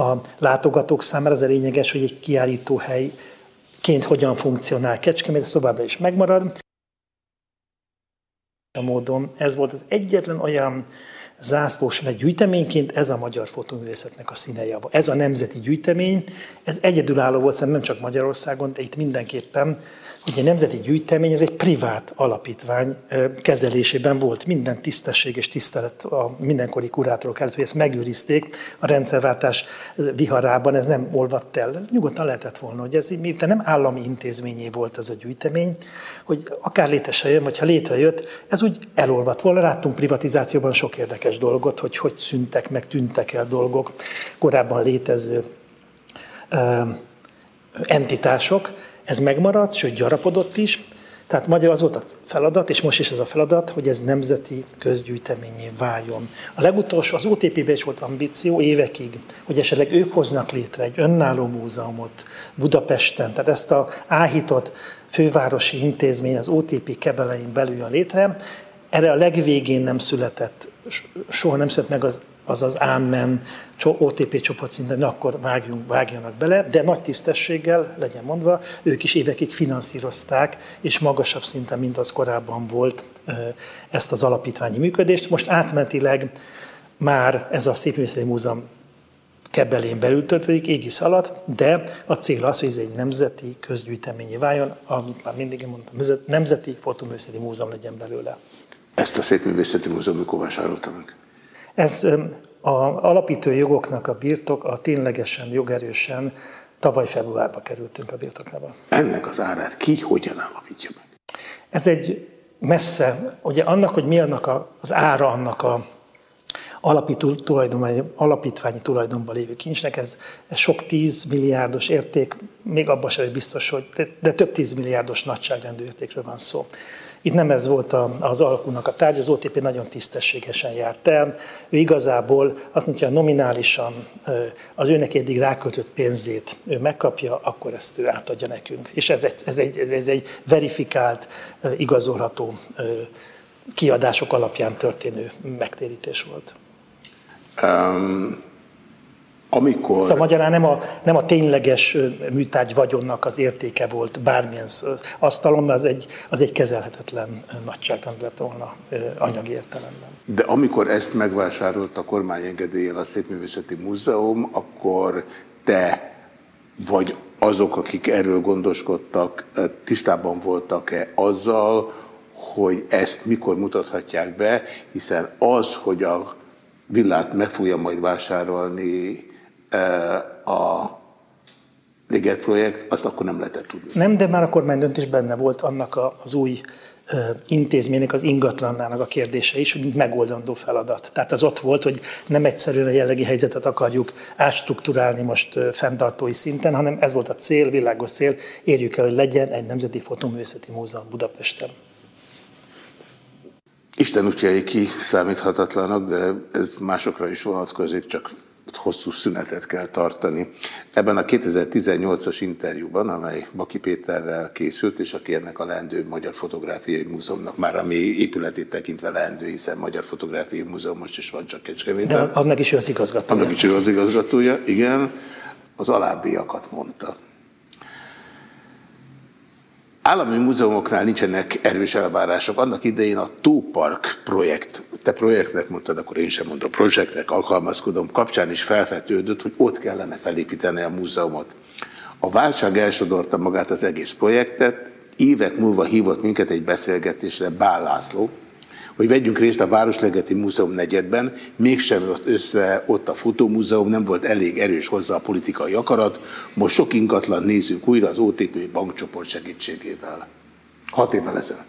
a látogatók számára az a lényeges, hogy egy kiállítóhelyként hogyan funkcionál Kecskemét, ez továbbra is megmarad. A módon ez volt az egyetlen olyan zászlós meg gyűjteményként ez a magyar fotóművészetnek a színejava. Ez a nemzeti gyűjtemény, ez egyedülálló volt szerintem nem csak Magyarországon, de itt mindenképpen Ugye a Nemzeti Gyűjtemény ez egy privát alapítvány kezelésében volt. Minden tisztesség és tisztelet a mindenkori kurátorok előtt, hogy ezt megőrizték a rendszerváltás viharában, ez nem olvadt el. Nyugodtan lehetett volna, hogy ez miután nem állami intézményé volt ez a gyűjtemény, hogy akár létesen jön, vagy ha létrejött, ez úgy elolvadt volna. Láttunk privatizációban sok érdekes dolgot, hogy hogy szüntek meg, tűntek el dolgok, korábban létező entitások, ez megmaradt, sőt gyarapodott is, tehát magyar az volt a feladat, és most is ez a feladat, hogy ez nemzeti közgyűjteményé váljon. A legutolsó, az OTP-ben is volt ambíció évekig, hogy esetleg ők hoznak létre egy önálló múzeumot Budapesten, tehát ezt a áhított fővárosi intézmény az OTP kebelein belül a létre. Erre a legvégén nem született, soha nem született meg az az az ámen OTP csoport szinten, akkor vágjunk, vágjanak bele, de nagy tisztességgel, legyen mondva, ők is évekig finanszírozták, és magasabb szinten, mint az korábban volt ezt az alapítványi működést. Most átmentileg már ez a Szépművészeti Múzeum kebelén belül történik, égisz alatt, de a cél az, hogy ez egy nemzeti közgyűjteményi váljon, amit már mindig mondtam, nemzeti fotoművészeti múzeum legyen belőle. Ezt a Szépművészeti Múzeum mikor vásárolta meg? Ez a alapító jogoknak a birtok, a ténylegesen jogerősen tavaly februárban kerültünk a birtokába. Ennek az árát ki hogyan állapítja meg? Ez egy messze, ugye annak, hogy mi annak a, az ára annak a alapító tulajdon, alapítványi tulajdonban lévő kincsnek, ez, ez sok tíz milliárdos érték, még abban sem biztos, hogy, de, de több tíz milliárdos nagyságrendű értékről van szó. Itt nem ez volt az alkunak a tárgy, az OTP nagyon tisztességesen járt el. Ő igazából azt mondja, hogy nominálisan az őnek eddig ráköltött pénzét ő megkapja, akkor ezt ő átadja nekünk. És ez egy, ez egy, ez egy verifikált, igazolható kiadások alapján történő megtérítés volt. Um, amikor... Szóval magyarán nem a, nem a tényleges műtárgy vagyonnak az értéke volt bármilyen asztalon, az egy, az egy kezelhetetlen nagyságrend lett volna anyagi értelemben. De amikor ezt megvásárolt a kormány engedélyen a Szépművészeti Múzeum, akkor te vagy azok, akik erről gondoskodtak, tisztában voltak-e azzal, hogy ezt mikor mutathatják be, hiszen az, hogy a villát meg fogja majd vásárolni a Liget projekt, azt akkor nem lehetett tudni. Nem, de már a kormánydöntés benne volt annak az új intézménynek, az ingatlannának a kérdése is, hogy megoldandó feladat. Tehát az ott volt, hogy nem egyszerűen a jellegi helyzetet akarjuk átstruktúrálni most fenntartói szinten, hanem ez volt a cél, világos cél, érjük el, hogy legyen egy Nemzeti Fotoművészeti Múzeum Budapesten. Isten útjai ki számíthatatlanak, de ez másokra is vonatkozik, csak hosszú szünetet kell tartani. Ebben a 2018-as interjúban, amely Baki Péterrel készült, és aki ennek a leendő Magyar Fotográfiai Múzeumnak már a mi épületét tekintve leendő, hiszen Magyar Fotográfiai Múzeum most is van csak Kecskeméten. De annak is ő az igazgatója. Annak is ő az igazgatója, igen. Az alábbiakat mondta. Állami múzeumoknál nincsenek erős elvárások. Annak idején a Tópark projekt, te projektnek mondtad, akkor én sem mondom, projektnek alkalmazkodom, kapcsán is felfetődött, hogy ott kellene felépíteni a múzeumot. A válság elsodorta magát az egész projektet, évek múlva hívott minket egy beszélgetésre Bál László, hogy vegyünk részt a Városlegeti Múzeum negyedben, mégsem ott össze ott a fotómúzeum, nem volt elég erős hozzá a politikai akarat, most sok ingatlan nézzük újra az OTP bankcsoport segítségével. Hat évvel ezelőtt.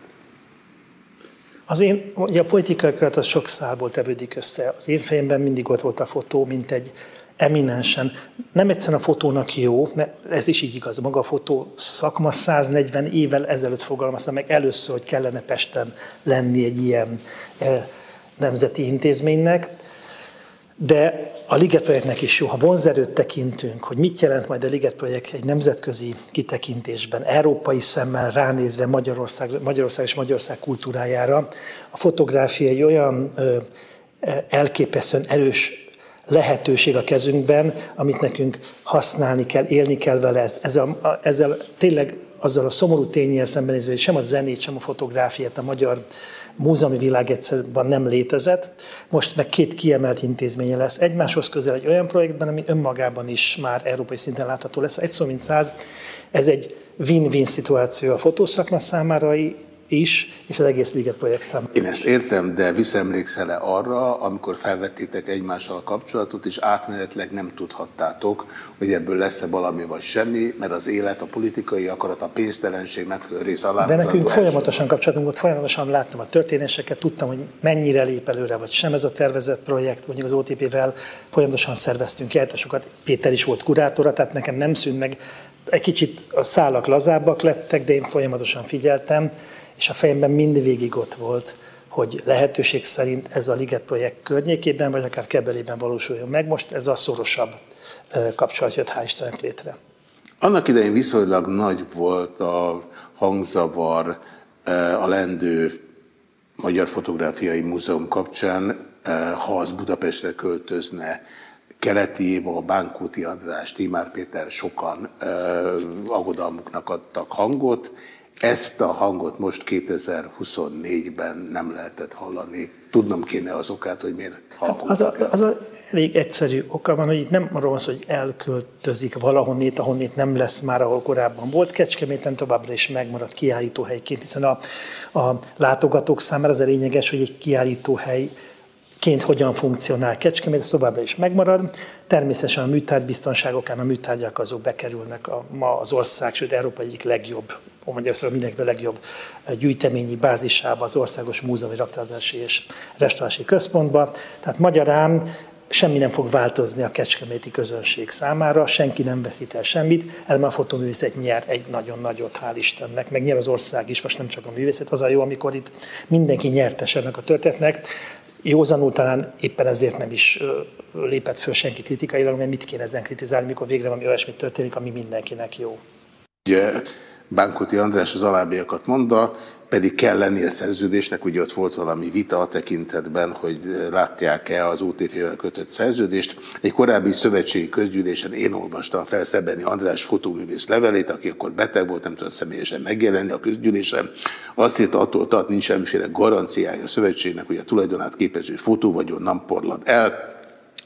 Az én, ugye a politikai akarat az sok szálból tevődik össze. Az én fejemben mindig ott volt a fotó, mint egy eminensen, nem egyszerűen a fotónak jó, ez is így igaz, maga a fotó szakma 140 évvel ezelőtt fogalmazta meg először, hogy kellene Pesten lenni egy ilyen e, nemzeti intézménynek, de a Liget projektnek is jó, ha vonzerőt tekintünk, hogy mit jelent majd a Liget projekt egy nemzetközi kitekintésben, európai szemmel ránézve Magyarország, Magyarország és Magyarország kultúrájára, a fotográfia egy olyan e, elképesztően erős lehetőség a kezünkben, amit nekünk használni kell, élni kell vele. Ezzel, ezzel tényleg azzal a szomorú tényel szembenézve, hogy sem a zenét, sem a fotográfiát a magyar múzeumi világ egyszerűen nem létezett. Most meg két kiemelt intézménye lesz egymáshoz közel egy olyan projektben, ami önmagában is már európai szinten látható lesz. Egy szó mint száz, ez egy win-win szituáció a fotószakma számára is, és az egész Liget projekt számára. Én ezt értem, de visszaemlékszel-e arra, amikor felvettétek egymással a kapcsolatot, és átmenetleg nem tudhattátok, hogy ebből lesz-e valami vagy semmi, mert az élet, a politikai akarat, a pénztelenség megfelelő rész alá. De nekünk folyamatosan kapcsolatunk volt, folyamatosan láttam a történéseket, tudtam, hogy mennyire lép előre, vagy sem ez a tervezett projekt, mondjuk az OTP-vel folyamatosan szerveztünk kiállításokat, Péter is volt kurátora, tehát nekem nem szűnt meg, egy kicsit a szálak lazábbak lettek, de én folyamatosan figyeltem, és a fejemben mindvégig ott volt, hogy lehetőség szerint ez a Liget projekt környékében, vagy akár Kebelében valósuljon meg. Most ez a szorosabb kapcsolat jött hál' Istennek létre. Annak idején viszonylag nagy volt a hangzavar a lendő Magyar Fotográfiai Múzeum kapcsán, ha az Budapestre költözne, Keleti Éva, Bánkúti András, Timár Péter sokan aggodalmuknak adtak hangot, ezt a hangot most 2024-ben nem lehetett hallani. Tudnom kéne az okát, hogy miért hát az, a, az a elég egyszerű oka van, hogy itt nem arról van szó, hogy elköltözik valahonnét, ahonnét nem lesz már, ahol korábban volt. Kecskeméten továbbra is megmaradt kiállítóhelyként, hiszen a, a látogatók számára az a lényeges, hogy egy kiállítóhely ként hogyan funkcionál Kecskemét, ez továbbra is megmarad. Természetesen a műtárgybiztonságokán a műtárgyak azok bekerülnek a, ma az ország, sőt Európa egyik legjobb Magyarországon mindenkiben legjobb gyűjteményi bázisába, az Országos Múzeumi Raktározási és Restaurálási Központba. Tehát magyarán semmi nem fog változni a kecskeméti közönség számára, senki nem veszít el semmit, elme a fotoművészet nyer egy nagyon nagyot, hál' Istennek, meg nyer az ország is, most nem csak a művészet, az a jó, amikor itt mindenki nyertes ennek a történetnek. Józanul talán éppen ezért nem is lépett föl senki kritikailag, mert mit kéne ezen kritizálni, mikor végre valami olyasmit történik, ami mindenkinek jó. Yeah. Bánkuti András az alábbiakat mondta, pedig kell lennie a szerződésnek, ugye ott volt valami vita a tekintetben, hogy látják-e az UTP-vel kötött szerződést. Egy korábbi szövetségi közgyűlésen én olvastam fel Szebeni András fotóművész levelét, aki akkor beteg volt, nem tudott személyesen megjelenni a közgyűlésen. Azt írta, attól tart, nincs semmiféle garanciája a szövetségnek, hogy a tulajdonát képező fotóvagyon nem porlad el,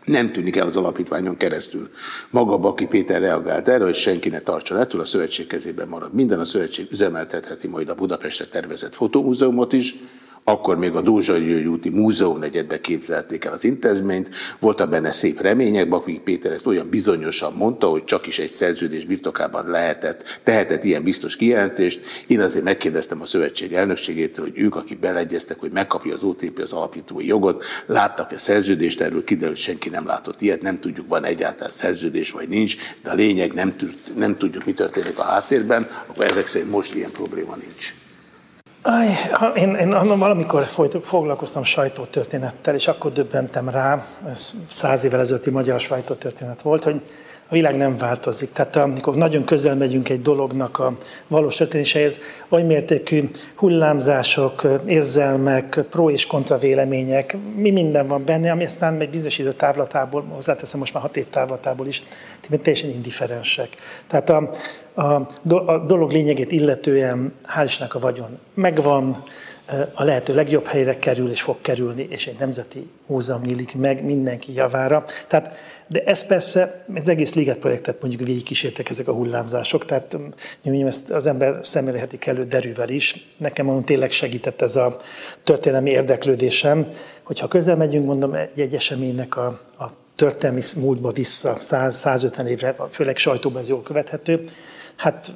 nem tűnik el az alapítványon keresztül. Maga Baki Péter reagált erre, hogy senki ne tartson ettől, a szövetség kezében marad minden, a szövetség üzemeltetheti majd a Budapestre tervezett fotómúzeumot is, akkor még a Dózsai úti múzeum negyedbe képzelték el az intézményt, voltak benne szép remények, Bakvik Péter ezt olyan bizonyosan mondta, hogy csak is egy szerződés birtokában lehetett, tehetett ilyen biztos kijelentést. Én azért megkérdeztem a szövetség elnökségétől, hogy ők, akik beleegyeztek, hogy megkapja az OTP az alapítói jogot, láttak-e szerződést, erről kiderült, senki nem látott ilyet, nem tudjuk, van egyáltalán szerződés vagy nincs, de a lényeg nem, nem tudjuk, mi történik a háttérben, akkor ezek szerint most ilyen probléma nincs. Aj, én, én annak valamikor folyt, foglalkoztam sajtótörténettel, és akkor döbbentem rá, ez száz évvel ezelőtti magyar sajtótörténet volt, hogy a világ nem változik. Tehát amikor nagyon közel megyünk egy dolognak a valós történéséhez, oly mértékű hullámzások, érzelmek, pro és kontra vélemények, mi minden van benne, ami aztán egy bizonyos idő távlatából, hozzáteszem most már hat év távlatából is, teljesen indiferensek. Tehát a, a, a dolog lényegét illetően, hál' a vagyon megvan, a lehető legjobb helyre kerül és fog kerülni, és egy nemzeti múzeum nyílik meg mindenki javára. Tehát, de ez persze, az egész Liget projektet mondjuk végigkísértek ezek a hullámzások, tehát mondjam, ezt az ember szemlélheti kellő derűvel is. Nekem mondom, tényleg segített ez a történelmi érdeklődésem, hogyha közel megyünk, mondom, egy, egy eseménynek a, a történelmi múltba vissza, 100-150 évre, főleg sajtóban ez jól követhető, hát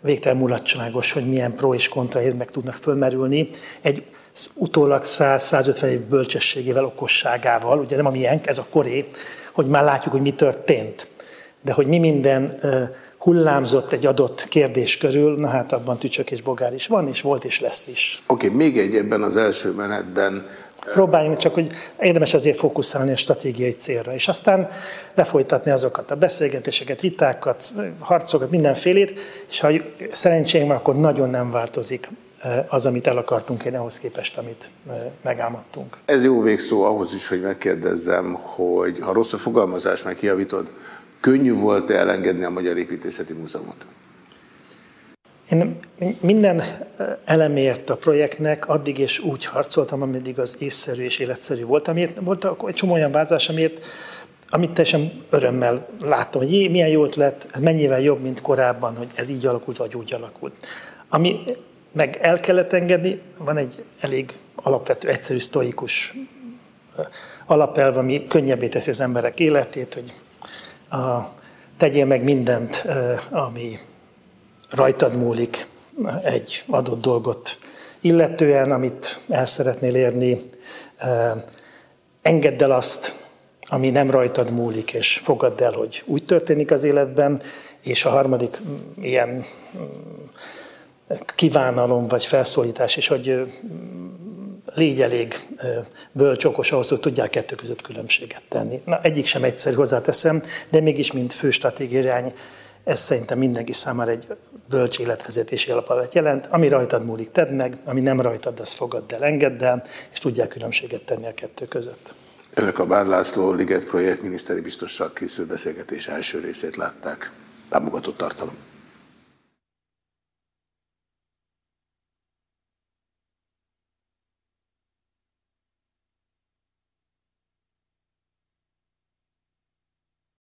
végtelen mulatságos, hogy milyen pro és kontra érmek tudnak fölmerülni. Egy utólag 100-150 év bölcsességével, okosságával, ugye nem a miénk, ez a koré, hogy már látjuk, hogy mi történt. De hogy mi minden hullámzott egy adott kérdés körül, na hát abban tücsök és bogár is van, és volt, és lesz is. Oké, okay, még egy ebben az első menetben Próbáljunk csak, hogy érdemes azért fókuszálni a stratégiai célra, és aztán lefolytatni azokat a beszélgetéseket, vitákat, harcokat, mindenfélét, és ha szerencsénk van, akkor nagyon nem változik eh, az, amit el akartunk érni ahhoz képest, amit eh, megálmodtunk. Ez jó végszó ahhoz is, hogy megkérdezzem, hogy ha rossz a fogalmazás, meg kiavítod, könnyű volt-e elengedni a Magyar Építészeti Múzeumot? Én minden elemért a projektnek addig és úgy harcoltam, ameddig az észszerű és életszerű volt. Amiért volt egy csomó olyan változás, amiért, amit teljesen örömmel láttam, hogy jé, milyen jó ötlet, ez mennyivel jobb, mint korábban, hogy ez így alakult, vagy úgy alakult. Ami meg el kellett engedni, van egy elég alapvető, egyszerű, sztoikus alapelv, ami könnyebbé teszi az emberek életét, hogy a, tegyél meg mindent, ami rajtad múlik egy adott dolgot illetően, amit el szeretnél érni, engedd el azt, ami nem rajtad múlik, és fogadd el, hogy úgy történik az életben, és a harmadik mm, ilyen mm, kívánalom vagy felszólítás is, hogy légy elég bölcs, okos ahhoz, hogy tudják kettő között különbséget tenni. Na, egyik sem egyszerű hozzáteszem, de mégis, mint fő stratégiai ez szerintem mindenki számára egy bölcs életvezetési alapalapot jelent. Ami rajtad múlik, tedd meg, ami nem rajtad, azt fogadd el, engedd el, és tudják különbséget tenni a kettő között. Önök a Bár László Liget projekt miniszteri biztossal készült beszélgetés első részét látták. Támogatott tartalom.